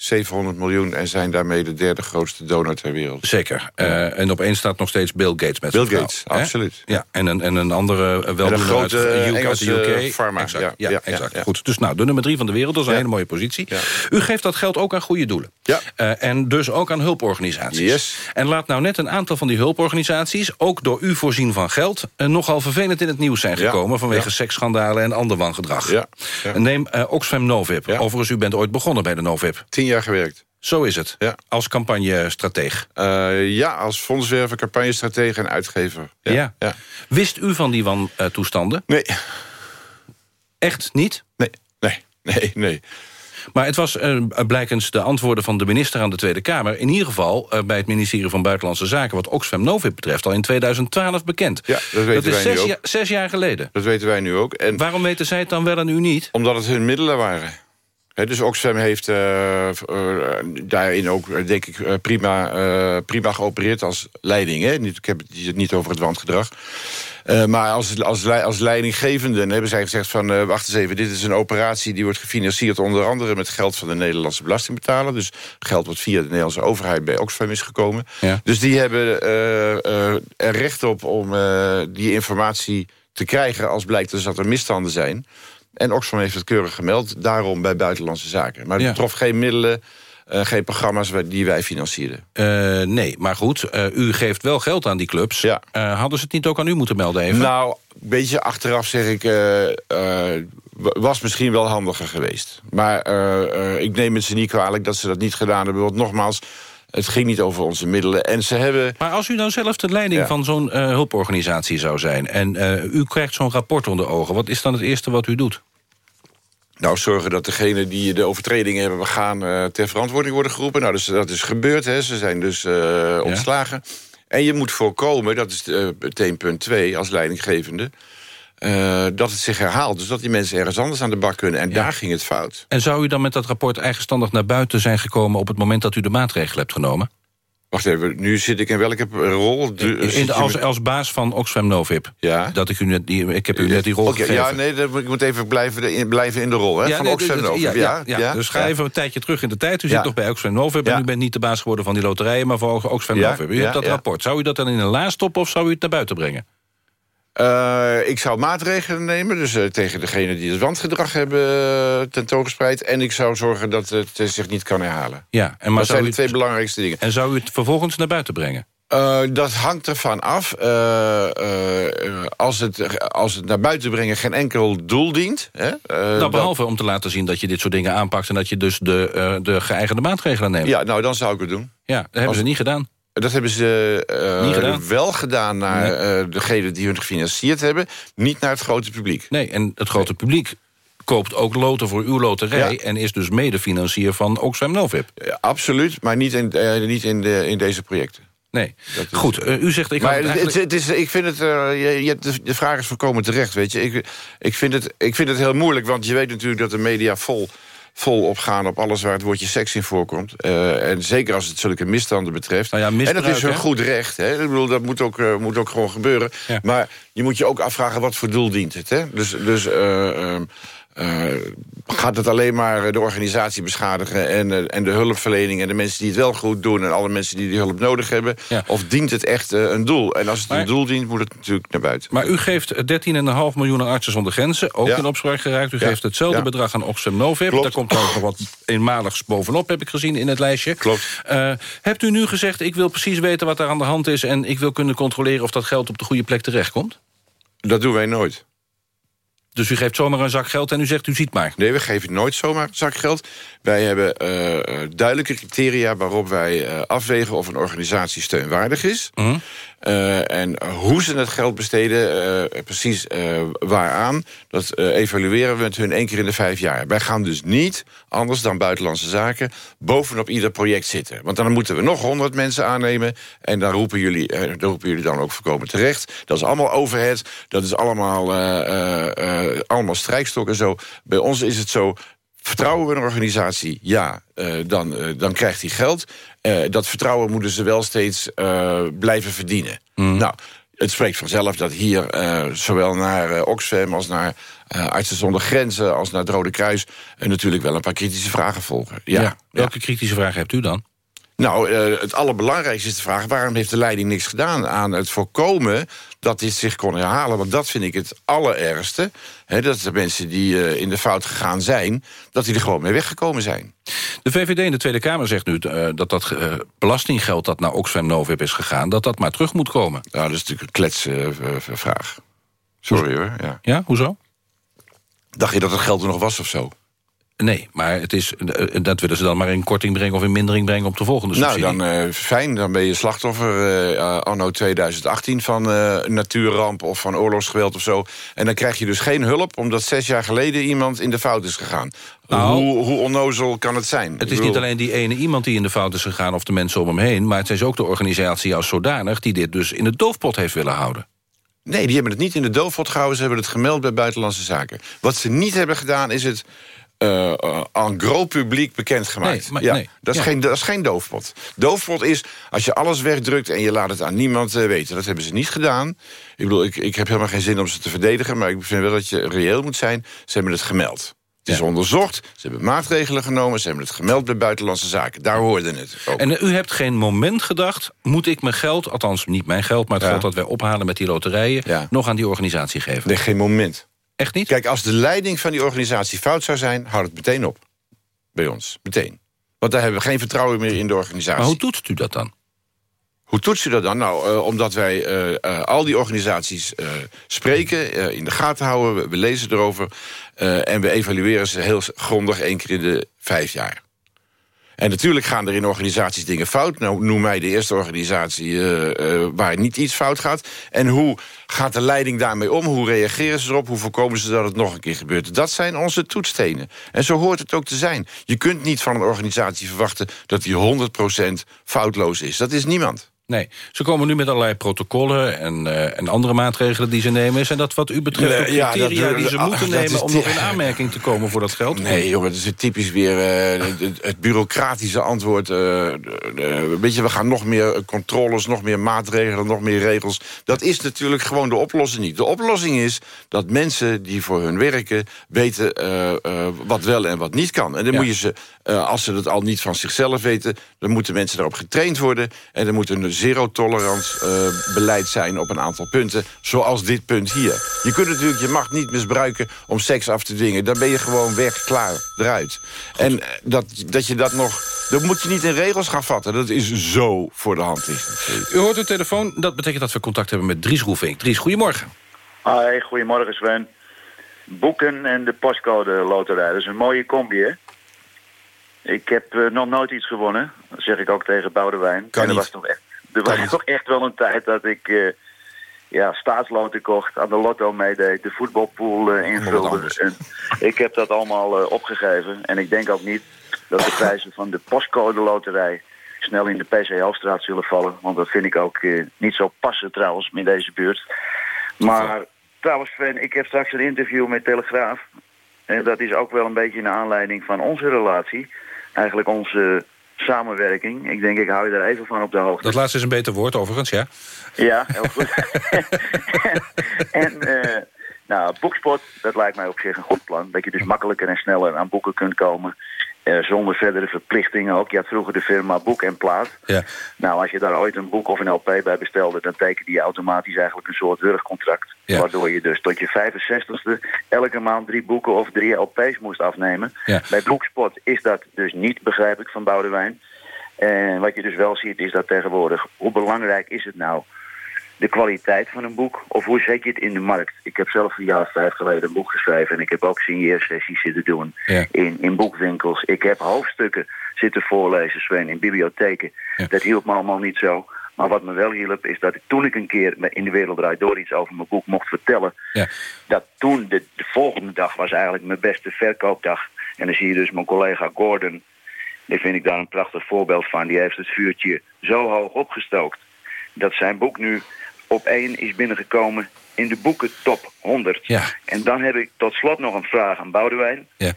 700 miljoen... en zijn daarmee de derde grootste donor ter wereld. Zeker. Eh, en opeens staat nog steeds Bill Gates met Bill vrouw, Gates, hè? absoluut. Ja, en een, en een andere eh, grote uit, de UK, Engelse pharma, Exact, ja, ja, ja, exact. ja, ja. Goed, dus nou, de nummer drie van de wereld, dat is een hele mooie positie. U geeft dat geld ook aan goede doelen. Ja. Eh, en dus ook aan hulporganisaties. Yes. En laat nou net een aantal van die hulporganisaties... ook door u voorzien van geld... eh, nogal vervelend in het nieuws zijn Ja, gekomen... vanwege ja. seksschandalen en ander wangedrag. Ja, ja. Neem Oxfam Novib. Overigens, u bent ooit begonnen bij de Novib. Tien jaar gewerkt. Zo is het. Ja. Als campagnestratege. Eh, ja, als fondswerver, campagnestratege en uitgever. Ja. ja. Wist u van die wantoestanden? Nee. Echt niet? Nee, nee, nee, nee. Maar het was eh, blijkens de antwoorden van de minister aan de Tweede Kamer... in ieder geval eh, bij het ministerie van Buitenlandse Zaken... wat Oxfam Novib betreft, al in 2012 bekend. Ja, dat weten is wij nu zes, ook. jaar- zes jaar geleden. Dat weten wij nu ook. En Waarom weten zij het dan wel en u niet? Omdat het hun middelen waren. Dus Oxfam heeft eh, eh, daarin ook, eh, denk ik, prima, prima geopereerd als leiding. Hè? Niet, ik heb het niet over het wandgedrag. Maar als, als, als leidinggevende hebben zij gezegd van... wacht eens even, dit is een operatie die wordt gefinancierd... onder andere met geld van de Nederlandse belastingbetaler. Dus geld wat via de Nederlandse overheid bij Oxfam is gekomen. Ja. Dus die hebben er recht op om die informatie te krijgen... als blijkt dus dat er misstanden zijn. En Oxfam heeft het keurig gemeld, daarom bij Buitenlandse Zaken. Maar het Ja. betrof geen middelen, eh, geen programma's die wij financierden. Eh, nee, maar goed, eh, u geeft wel geld aan die clubs. Ja. Hadden ze het niet ook aan u moeten melden even? Nou, een beetje achteraf zeg ik, wa- was misschien wel handiger geweest. Maar ik neem het ze niet kwalijk dat ze dat niet gedaan hebben. Want nogmaals, het ging niet over onze middelen. En ze hebben... Maar als u nou zelf de leiding Ja. van zo'n eh, hulporganisatie zou zijn... en eh, u krijgt zo'n rapport onder ogen... wat is dan het eerste wat u doet? Nou, zorgen dat degenen die de overtredingen hebben begaan... eh, ter verantwoording worden geroepen. Nou, dus, dat is gebeurd, hè. ze zijn dus ontslagen. En je moet voorkomen, dat is eh, meteen punt twee als leidinggevende... eh, dat het zich herhaalt. Dus dat die mensen ergens anders aan de bak kunnen. En daar ging het fout. En zou u dan met dat rapport eigenstandig naar buiten zijn gekomen... op het moment dat u de maatregelen hebt genomen? Wacht even, nu zit ik in welke rol? In de, als, als baas van Oxfam Novib. Ja. Dat ik, u net, die, ik heb u net die rol Oké, gegeven. ja, nee, dat, ik moet even blijven, in, blijven in de rol hè, Ja, van nee, Oxfam dat- Novib. ja, ja, ja. Dus ga even een tijdje terug in de tijd. U zit nog bij Oxfam Novib en u bent niet de baas geworden van die loterijen... maar van Oxfam Ja, Novib. U hebt dat rapport. Zou u dat dan in een la stoppen of zou u het naar buiten brengen? Eh, ik zou maatregelen nemen, dus eh, tegen degene die het wangedrag hebben eh, tentoongespreid. En ik zou zorgen dat het zich niet kan herhalen. Ja, en maar dat zijn de het- twee belangrijkste dingen. En zou u het vervolgens naar buiten brengen? Dat hangt ervan af. Als, het, als het naar buiten brengen geen enkel doel dient... Hè, nou, dan- behalve om te laten zien dat je dit soort dingen aanpakt... en dat je dus de, de geëigende maatregelen neemt. Ja, nou, dan zou ik het doen. Ja, dat hebben Als- ze niet gedaan. Dat hebben ze eh, gedaan? wel gedaan naar Nee. eh degene die hun gefinancierd hebben. Niet naar het grote publiek. Nee, en het grote publiek koopt ook loten voor uw loterij... Ja. en is dus medefinancier van Oxfam Novib. Ja, absoluut, maar niet in, eh, niet in, de, in deze projecten. Nee. Goed, u zegt... Ik maar het het, eigenlijk- het is, ik vind het, je, de vraag is voorkomen terecht, weet je. Ik, ik, vind het, ik vind het heel moeilijk, want je weet natuurlijk dat de media vol, vol opgaan op alles waar het woordje seks in voorkomt. Eh, en zeker als het zulke misstanden betreft. Nou ja, en dat is hun goed recht. Hè? Ik bedoel, dat moet ook, eh, moet ook gewoon gebeuren. Ja. Maar je moet je ook afvragen wat voor doel dient het. Hè? Dus, dus eh, ehm, eh, gaat het alleen maar de organisatie beschadigen... En, eh, en de hulpverlening en de mensen die het wel goed doen... en alle mensen die die hulp nodig hebben? Of dient het echt eh, een doel? En als het Maar- een doel dient, moet het natuurlijk naar buiten. Maar u geeft 13,5 miljoen aan artsen zonder grenzen. Ook Ja. in opspraak geraakt. U Ja. geeft hetzelfde bedrag aan Oxfam Novib. Klopt. Daar komt ook nog wat eenmaligs bovenop, heb ik gezien in het lijstje. Klopt. Eh, hebt u nu gezegd, ik wil precies weten wat er aan de hand is... en ik wil kunnen controleren of dat geld op de goede plek terechtkomt? Dat doen wij nooit. Dus u geeft zomaar een zak geld en u zegt, u ziet maar. Nee, we geven nooit zomaar zakgeld. Wij hebben eh, eh, duidelijke criteria waarop wij eh, afwegen... of een organisatie steunwaardig is. Mhm. En hoe ze het geld besteden, precies waaraan... dat evalueren we met hun één keer in de vijf jaar. Wij gaan dus niet, anders dan buitenlandse zaken... bovenop ieder project zitten. Want dan moeten we nog honderd mensen aannemen... en daar roepen, jullie, daar roepen jullie dan ook voorkomen terecht. Dat is allemaal overhead, dat is allemaal, allemaal strijkstok en zo. Bij ons is het zo... Vertrouwen we een organisatie? Ja, eh, dan, eh, dan krijgt hij geld. Eh, dat vertrouwen moeten ze wel steeds blijven verdienen. Nou, het spreekt vanzelf dat hier zowel naar Oxfam... als naar Artsen zonder Grenzen, als naar het Rode Kruis... natuurlijk wel een paar kritische vragen volgen. Ja, Ja. Welke kritische vragen hebt u dan? Nou, eh, het allerbelangrijkste is de vraag... waarom heeft de leiding niks gedaan aan het voorkomen dat dit zich kon herhalen? Want dat vind ik het allerergste. Hè, dat de mensen die eh, in de fout gegaan zijn... dat die er gewoon mee weggekomen zijn. De VVD in de Tweede Kamer zegt nu eh, dat dat belastinggeld... dat naar Oxfam Novib is gegaan, dat dat maar terug moet komen. Nou, dat is natuurlijk een kletsvraag. Sorry hoor, ja. Ja, hoezo? Dacht je dat het geld er nog was of zo? Nee, maar het is, eh, dat willen ze dan maar in korting brengen... of in mindering brengen op de volgende Nou, subsidie. dan eh, fijn. Dan ben je slachtoffer eh, anno 2018 van eh, een natuurramp of van oorlogsgeweld of zo. En dan krijg je dus geen hulp, omdat zes jaar geleden iemand in de fout is gegaan. Nou, hoe, hoe onnozel kan het zijn? Het is niet alleen die ene iemand die in de fout is gegaan... of de mensen om hem heen, maar het is ook de organisatie als zodanig... die dit dus in de doofpot heeft willen houden. Nee, die hebben het niet in de doofpot gehouden. Ze hebben het gemeld bij Buitenlandse Zaken. Wat ze niet hebben gedaan, is het eh, aan groot publiek bekendgemaakt. Nee, maar- ja, nee, dat, is ja. geen, dat is geen doofpot. Doofpot is als je alles wegdrukt en je laat het aan niemand eh, weten. Dat hebben ze niet gedaan. Ik bedoel, ik, ik heb helemaal geen zin om ze te verdedigen... maar ik vind wel dat je reëel moet zijn. Ze hebben het gemeld. Het is onderzocht, ze hebben maatregelen genomen... ze hebben het gemeld bij Buitenlandse Zaken. Daar hoorde het ook. En u hebt geen moment gedacht... moet ik mijn geld, althans niet mijn geld... maar het Ja. geld dat wij ophalen met die loterijen... Ja. nog aan die organisatie geven? Nee, geen moment. Echt niet? Kijk, als de leiding van die organisatie fout zou zijn... houdt het meteen op. Bij ons. Meteen. Want daar hebben we geen vertrouwen meer in de organisatie. Maar hoe toetst u dat dan? Hoe toetst u dat dan? Nou, eh, omdat wij eh, eh, al die organisaties spreken, in de gaten houden... we, we lezen erover en we evalueren ze heel grondig... één keer in de vijf jaar. En natuurlijk gaan er in organisaties dingen fout. Nou, noem mij de eerste organisatie eh, eh, waar niet iets fout gaat. En hoe gaat de leiding daarmee om? Hoe reageren ze erop? Hoe voorkomen ze dat het nog een keer gebeurt? Dat zijn onze toetsstenen. En zo hoort het ook te zijn. Je kunt niet van een organisatie verwachten... dat die 100% foutloos is. Dat is niemand. Nee, ze komen nu met allerlei protocollen en, eh, en andere maatregelen die ze nemen. Zijn dat wat u betreft ook ja, criteria dat- die ze moeten nemen... om nog in aanmerking te komen voor dat geld? Nee, jongen, dat is typisch weer eh, het, het bureaucratische antwoord. de- de- weet je, we gaan nog meer controles, nog meer maatregelen, nog meer regels. Dat is natuurlijk gewoon de oplossing niet. De oplossing is dat mensen die voor hun werken... weten wat wel en wat niet kan. En dan Ja. moet je ze, als ze dat al niet van zichzelf weten... dan moeten mensen daarop getraind worden. En er moet een zero-tolerance eh, beleid zijn op een aantal punten. Zoals dit punt hier. Je kunt natuurlijk je macht niet misbruiken om seks af te dwingen. Dan ben je gewoon weg, klaar, eruit. En eh, dat, dat je dat nog... Dat moet je niet in regels gaan vatten. Dat is zo voor de hand liggend. U hoort de telefoon, dat betekent dat we contact hebben met Dries Roefink. Dries, goedemorgen. Hi, goedemorgen Sven. Boeken en de postcode loterij, dat is een mooie combi, hè? Ik heb eh, nog nooit iets gewonnen. Dat zeg ik ook tegen Boudewijn. Kan en er niet. was toch echt, er was toch echt wel een tijd dat ik eh, ja, staatsloten kocht, aan de lotto meedeed, de voetbalpool eh, invulde. En ik heb dat allemaal eh, opgegeven. En ik denk ook niet dat de prijzen van de postcode loterij snel in de PC Hoofdstraat zullen vallen. Want dat vind ik ook niet zo passen trouwens in deze buurt. Maar trouwens Sven, ik heb straks een interview met Telegraaf. En dat is ook wel een beetje naar aanleiding van onze relatie. Eigenlijk onze samenwerking. Ik denk, ik hou je daar even van op de hoogte. Dat laatste is een beter woord overigens, ja. Ja, heel goed. en eh, nou, boekspot, dat lijkt mij op zich een goed plan. Dat je dus makkelijker en sneller aan boeken kunt komen. Eh, zonder verdere verplichtingen ook. Je had vroeger de firma Boek en Plaat. Ja. Nou, als je daar ooit een boek of een LP bij bestelde... dan tekende je automatisch eigenlijk een soort wurgcontract. Ja. Waardoor je dus tot je 65ste elke maand drie boeken of drie LP's moest afnemen. Ja. Bij Boekspot is dat dus niet, begrijp ik, van Boudewijn. En wat je dus wel ziet is dat tegenwoordig... hoe belangrijk is het nou de kwaliteit van een boek? Of hoe zet je het in de markt? Ik heb zelf een jaar of vijf geleden een boek geschreven... en ik heb ook signeersessies zitten doen Ja. in, in boekwinkels. Ik heb hoofdstukken zitten voorlezen, Sven, in bibliotheken. Dat hielp me allemaal niet zo. Maar wat me wel hielp is dat ik toen ik een keer in de wereld draait door iets over mijn boek mocht vertellen... Ja. dat toen de, de volgende dag was eigenlijk mijn beste verkoopdag. En dan zie je dus mijn collega Gordon... die vind ik daar een prachtig voorbeeld van. Die heeft het vuurtje zo hoog opgestookt... dat zijn boek nu op één is binnengekomen in de boeken top 100. Ja. En dan heb ik tot slot nog een vraag aan Boudewijn. Ja.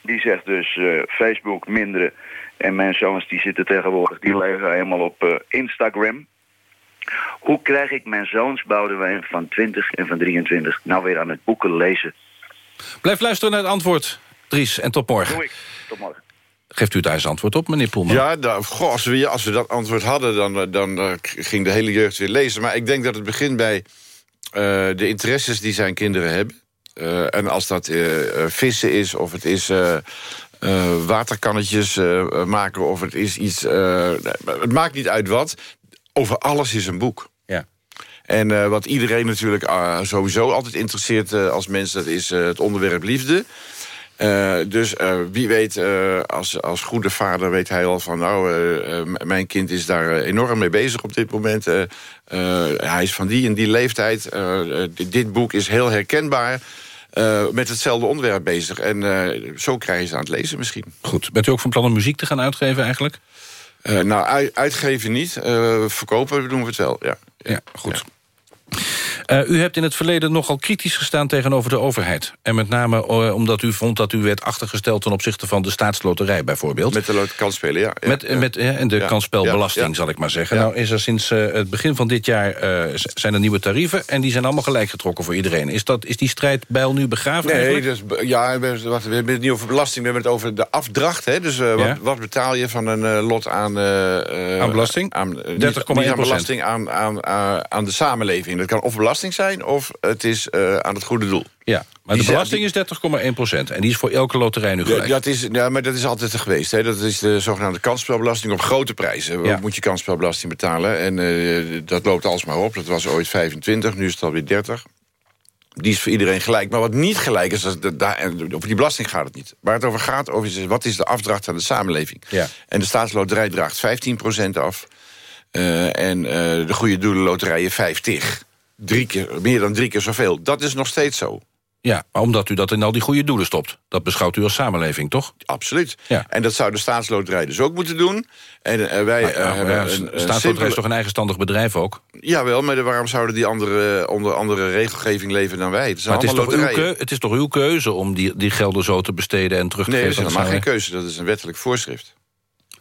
Die zegt dus eh, Facebook minderen. En mijn zoons die zitten tegenwoordig, die leven helemaal op eh, Instagram. Hoe krijg ik mijn zoons Boudewijn van 20 en van 23 nou weer aan het boeken lezen? Blijf luisteren naar het antwoord, Dries, en tot morgen. Doe ik. Tot morgen. Geeft u daar eens antwoord op, meneer Poelman? Ja, nou, goh, als, we, als we dat antwoord hadden, dan, eh, dan eh, ging de hele jeugd weer lezen. Maar ik denk dat het begint bij eh, de interesses die zijn kinderen hebben. En als dat vissen is, of het is waterkannetjes maken... of het is iets... het maakt niet uit wat. Over alles is een boek. Ja. En wat iedereen natuurlijk sowieso altijd interesseert als mens... dat is het onderwerp liefde. Eh, dus eh, wie weet, eh, als, als goede vader weet hij al van... nou, mijn kind is daar enorm mee bezig op dit moment. Hij is van die en die leeftijd. Dit, dit boek is heel herkenbaar... met hetzelfde onderwerp bezig. En zo krijg je ze aan het lezen misschien. Goed. Bent u ook van plan om muziek te gaan uitgeven eigenlijk? Nou, ui- uitgeven niet. Verkopen doen we het wel, ja. Ja, goed. Eh, u hebt in het verleden nogal kritisch gestaan tegenover de overheid. En met name eh, omdat u vond dat u werd achtergesteld... ten opzichte van de staatsloterij bijvoorbeeld. Met de kansspelen, ja. ja, Met, ja. met, en de kansspelbelasting, zal ik maar zeggen. Nou is er sinds eh, het begin van dit jaar zijn er nieuwe tarieven... en die zijn allemaal gelijk getrokken voor iedereen. Is, dat, is die strijdbijl nu begraven Nee, dus, ja, we we hebben het niet over belasting, we hebben het over de afdracht. Hè? Dus wat, wat betaal je van een lot aan... Aan belasting? Aan, eh, 30,1%. niet- niet aan belasting, aan, aan, aan, aan de samenleving. Dat kan of belasting zijn, of het is eh, aan het goede doel. Ja, maar Die de belasting is 30,1 procent. En die is voor elke loterij nu Ja, gelijk. dat is, ja, maar dat is altijd er geweest. Hè. Dat is de zogenaamde kansspelbelasting op grote prijzen. Ja. Moet je kansspelbelasting betalen. En eh, dat loopt alsmaar op. Dat was ooit 25, nu is het alweer 30. Die is voor iedereen gelijk. Maar wat niet gelijk is, dat, dat- daar, en over die belasting gaat het niet. Waar het over gaat, over is wat is de afdracht aan de samenleving. Ja. En de staatsloterij draagt 15% af. Eh, en de goede doelenloterijen 50. Drie keer, meer dan drie keer zoveel. Dat is nog steeds zo. Ja, maar omdat u dat in al die goede doelen stopt. Dat beschouwt u als samenleving, toch? Absoluut. Ja. En dat zou de staatsloterij dus ook moeten doen. En eh, wij Nou eh, hebben een, Staatsloterij simpele- is toch een eigenstandig bedrijf ook? Jawel, maar waarom zouden die andere, onder andere regelgeving leven dan wij? Het Maar het is, toch uw loterijen. keu- het is toch uw keuze om die, die gelden zo te besteden en terug te Nee, dat is geven helemaal geen keuze. Dat is een wettelijk voorschrift.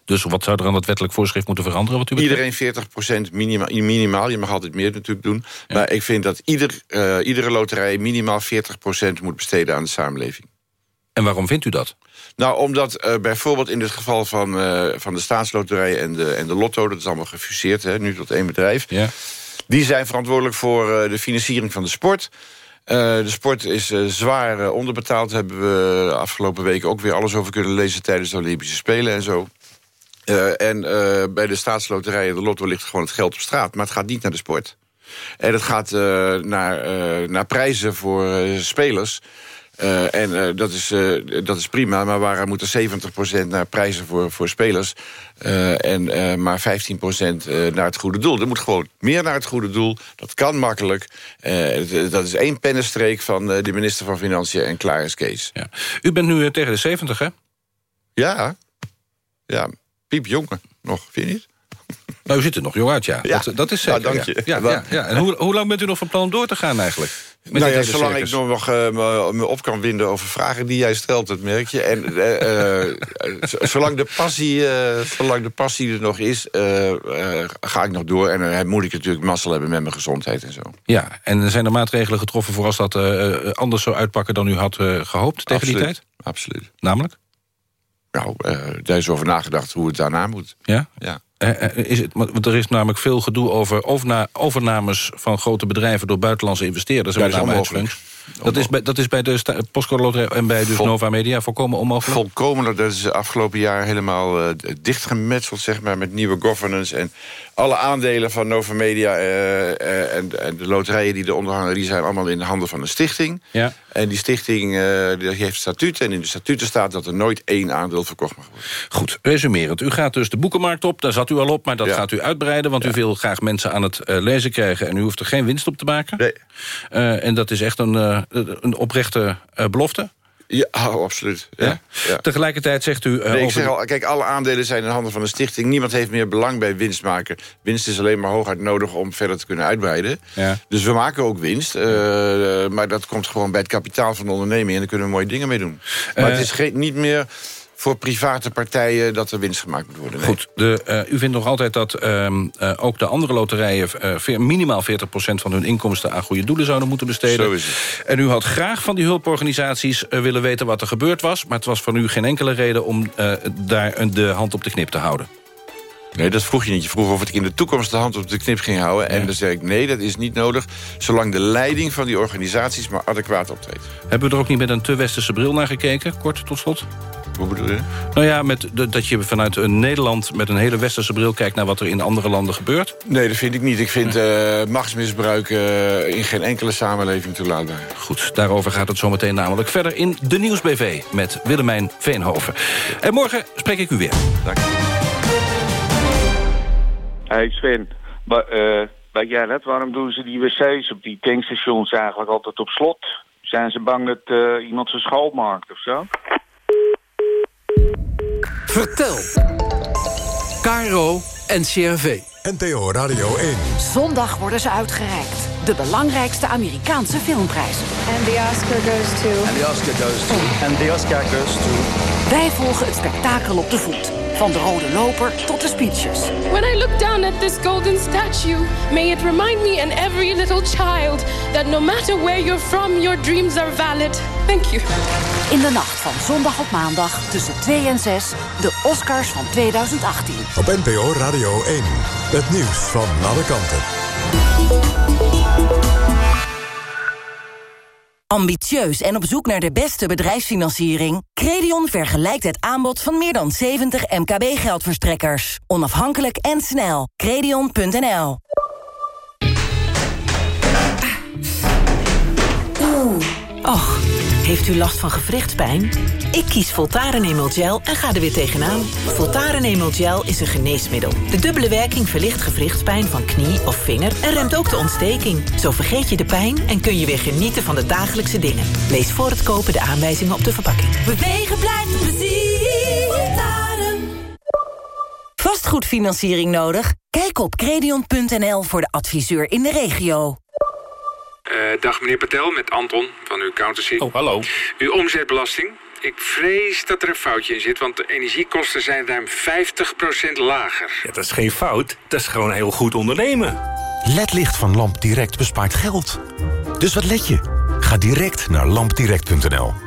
Dus wat zou er aan dat wettelijk voorschrift moeten veranderen? Wat u betreft? Iedereen 40 minimaal, minimaal. Je mag altijd meer natuurlijk doen. Maar ik vind dat ieder, eh, iedere loterij minimaal 40% moet besteden aan de samenleving. En waarom vindt u dat? Nou, omdat eh, bijvoorbeeld in het geval van, eh, van de staatsloterij en de, en de lotto... dat is allemaal gefuseerd, hè, nu tot één bedrijf... Ja. die zijn verantwoordelijk voor de financiering van de sport... De sport is zwaar onderbetaald. Daar hebben we afgelopen weken ook weer alles over kunnen lezen... tijdens de Olympische Spelen en zo. Eh, en eh, bij de staatsloterij en de lotto ligt gewoon het geld op straat. Maar het gaat niet naar de sport. En het gaat eh, naar, naar prijzen voor spelers. En dat, is, dat is prima, maar waar moet er 70% naar prijzen voor, voor spelers... en maar 15% eh, naar het goede doel. Er moet gewoon meer naar het goede doel. Dat kan makkelijk. Dat is één pennenstreek van de minister van Financiën en klaar is Kees. Ja. U bent nu tegen de 70, hè? Ja, ja piepjongen nog, vind je niet? Nou, u ziet er nog jong uit, ja. Ja. Dat, dat is Ja, zeker. dank je. Ja, ja, ja. En hoe, hoe lang bent u nog van plan om door te gaan eigenlijk? Met nou ja, zolang circus? ik nog eh, me, op kan winden over vragen die jij stelt, dat merk je. En eh, eh, zolang, de passie, zolang de passie er nog is, ga ik nog door. En dan moet ik natuurlijk mazzel hebben met mijn gezondheid en zo. Ja, en zijn er maatregelen getroffen voor als dat anders zou uitpakken dan u had eh, gehoopt tegen die tijd? Absoluut. Namelijk? Nou, eh, daar is over nagedacht hoe het daarna moet. Ja? Ja. Eh, eh, is het, want er is namelijk veel gedoe over overna- overnames van grote bedrijven door buitenlandse investeerders. Ja, dat is onmogelijk. hedgefunds. Dat is, bij, dat is bij de Postcode Loterij en bij dus Vol- Nova Media volkomen onmogelijk? Volkomen, dat is afgelopen jaar helemaal eh, dichtgemetseld, zeg maar, met nieuwe governance. En alle aandelen van Nova Media eh, eh, en, en de loterijen die eronder hangen... die zijn allemaal in de handen van een stichting. Ja. En die stichting eh, die heeft statuten. En in de statuten staat dat er nooit één aandeel verkocht mag worden. Goed, resumerend. U gaat dus de boekenmarkt op, daar zat u al op... maar dat Ja. gaat u uitbreiden, want u wil graag mensen aan het lezen krijgen... en u hoeft er geen winst op te maken. Nee. En dat is echt een, een oprechte belofte. Ja, oh, absoluut. Ja. Ja. Tegelijkertijd zegt u... Nee, ik over zeg de- al, kijk, alle aandelen zijn in handen van een stichting. Niemand heeft meer belang bij winst maken. Winst is alleen maar hooguit nodig om verder te kunnen uitbreiden. Ja. Dus we maken ook winst. eh, maar dat komt gewoon bij het kapitaal van de onderneming. En daar kunnen we mooie dingen mee doen. Maar Eh, het is geen, niet meer voor private partijen dat er winst gemaakt moet worden. Nee. Goed, de, eh, u vindt nog altijd dat ehm, eh, ook de andere loterijen... eh, minimaal 40% van hun inkomsten aan goede doelen zouden moeten besteden. Zo is het. En u had graag van die hulporganisaties willen weten wat er gebeurd was... maar het was van u geen enkele reden om daar de hand op de knip te houden. Nee, dat vroeg je niet. Je vroeg of ik in de toekomst de hand op de knip ging houden. En dan zeg ik, nee, dat is niet nodig. Zolang de leiding van die organisaties maar adequaat optreedt. Hebben we er ook niet met een te westerse bril naar gekeken? Kort tot slot. Hoe bedoel je? Nou ja, met de- dat je vanuit een Nederland met een hele westerse bril kijkt... naar wat er in andere landen gebeurt. Nee, dat vind ik niet. Ik vind eh, machtsmisbruik eh, in geen enkele samenleving toelaatbaar. Goed, daarover gaat het zometeen namelijk verder in de Nieuwsbv... met Willemijn Veenhoven. En morgen spreek ik u weer. Dank. Hey Sven, wa- eh, weet jij dat? Waarom doen ze die wc's op die tankstations eigenlijk altijd op slot? Zijn ze bang dat eh, iemand zijn school maakt of zo? Vertel. Caro en CRV. NTO Radio 1. Zondag worden ze uitgereikt. De belangrijkste Amerikaanse filmprijzen. And the Oscar goes to... And the Oscar goes to... And the Oscar goes to... Wij volgen het spektakel op de voet. Van de rode loper tot de speeches. When I look down at this golden statue, may it remind me and every little child that no matter where you're from, your dreams are valid. Thank you. In de nacht van zondag op maandag tussen 2 en 6. De Oscars van 2018. Op NPO Radio 1. Het nieuws van alle kanten. Ambitieus en op zoek naar de beste bedrijfsfinanciering? Credion vergelijkt het aanbod van meer dan 70 MKB-geldverstrekkers. Onafhankelijk en snel. Credion.nl. Och, heeft u last van gewrichtspijn? Ik kies Voltaren Emel Gel en ga er weer tegenaan. Voltaren Emel Gel is een geneesmiddel. De dubbele werking verlicht gewrichtspijn van knie of vinger... en remt ook de ontsteking. Zo vergeet je de pijn en kun je weer genieten van de dagelijkse dingen. Lees voor het kopen de aanwijzingen op de verpakking. Bewegen blijft plezier. Voltaren. Vastgoedfinanciering nodig? Kijk op credion.nl voor de adviseur in de regio. Eh, dag meneer Patel, met Anton van uw accountancy. Oh, hallo. Uw omzetbelasting. Ik vrees dat er een foutje in zit, want de energiekosten zijn ruim 50% lager. Ja, dat is geen fout, dat is gewoon heel goed ondernemen. LED-licht van Lamp Direct bespaart geld. Dus wat let je? Ga direct naar lampdirect.nl.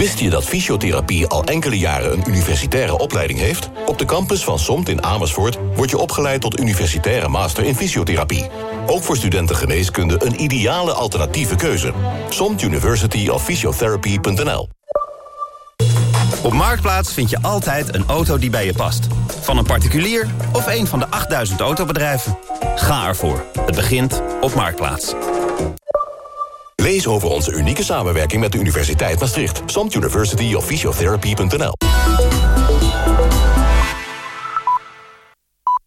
Wist je dat fysiotherapie al enkele jaren een universitaire opleiding heeft? Op de campus van SOMT in Amersfoort word je opgeleid tot universitaire master in fysiotherapie. Ook voor studenten geneeskunde een ideale alternatieve keuze. SOMT University of Physiotherapy.nl Op Marktplaats vind je altijd een auto die bij je past. Van een particulier of een van de 8000 autobedrijven. Ga ervoor. Het begint op Marktplaats. Lees over onze unieke samenwerking met de Universiteit Maastricht. SOMT University of Physiotherapy.nl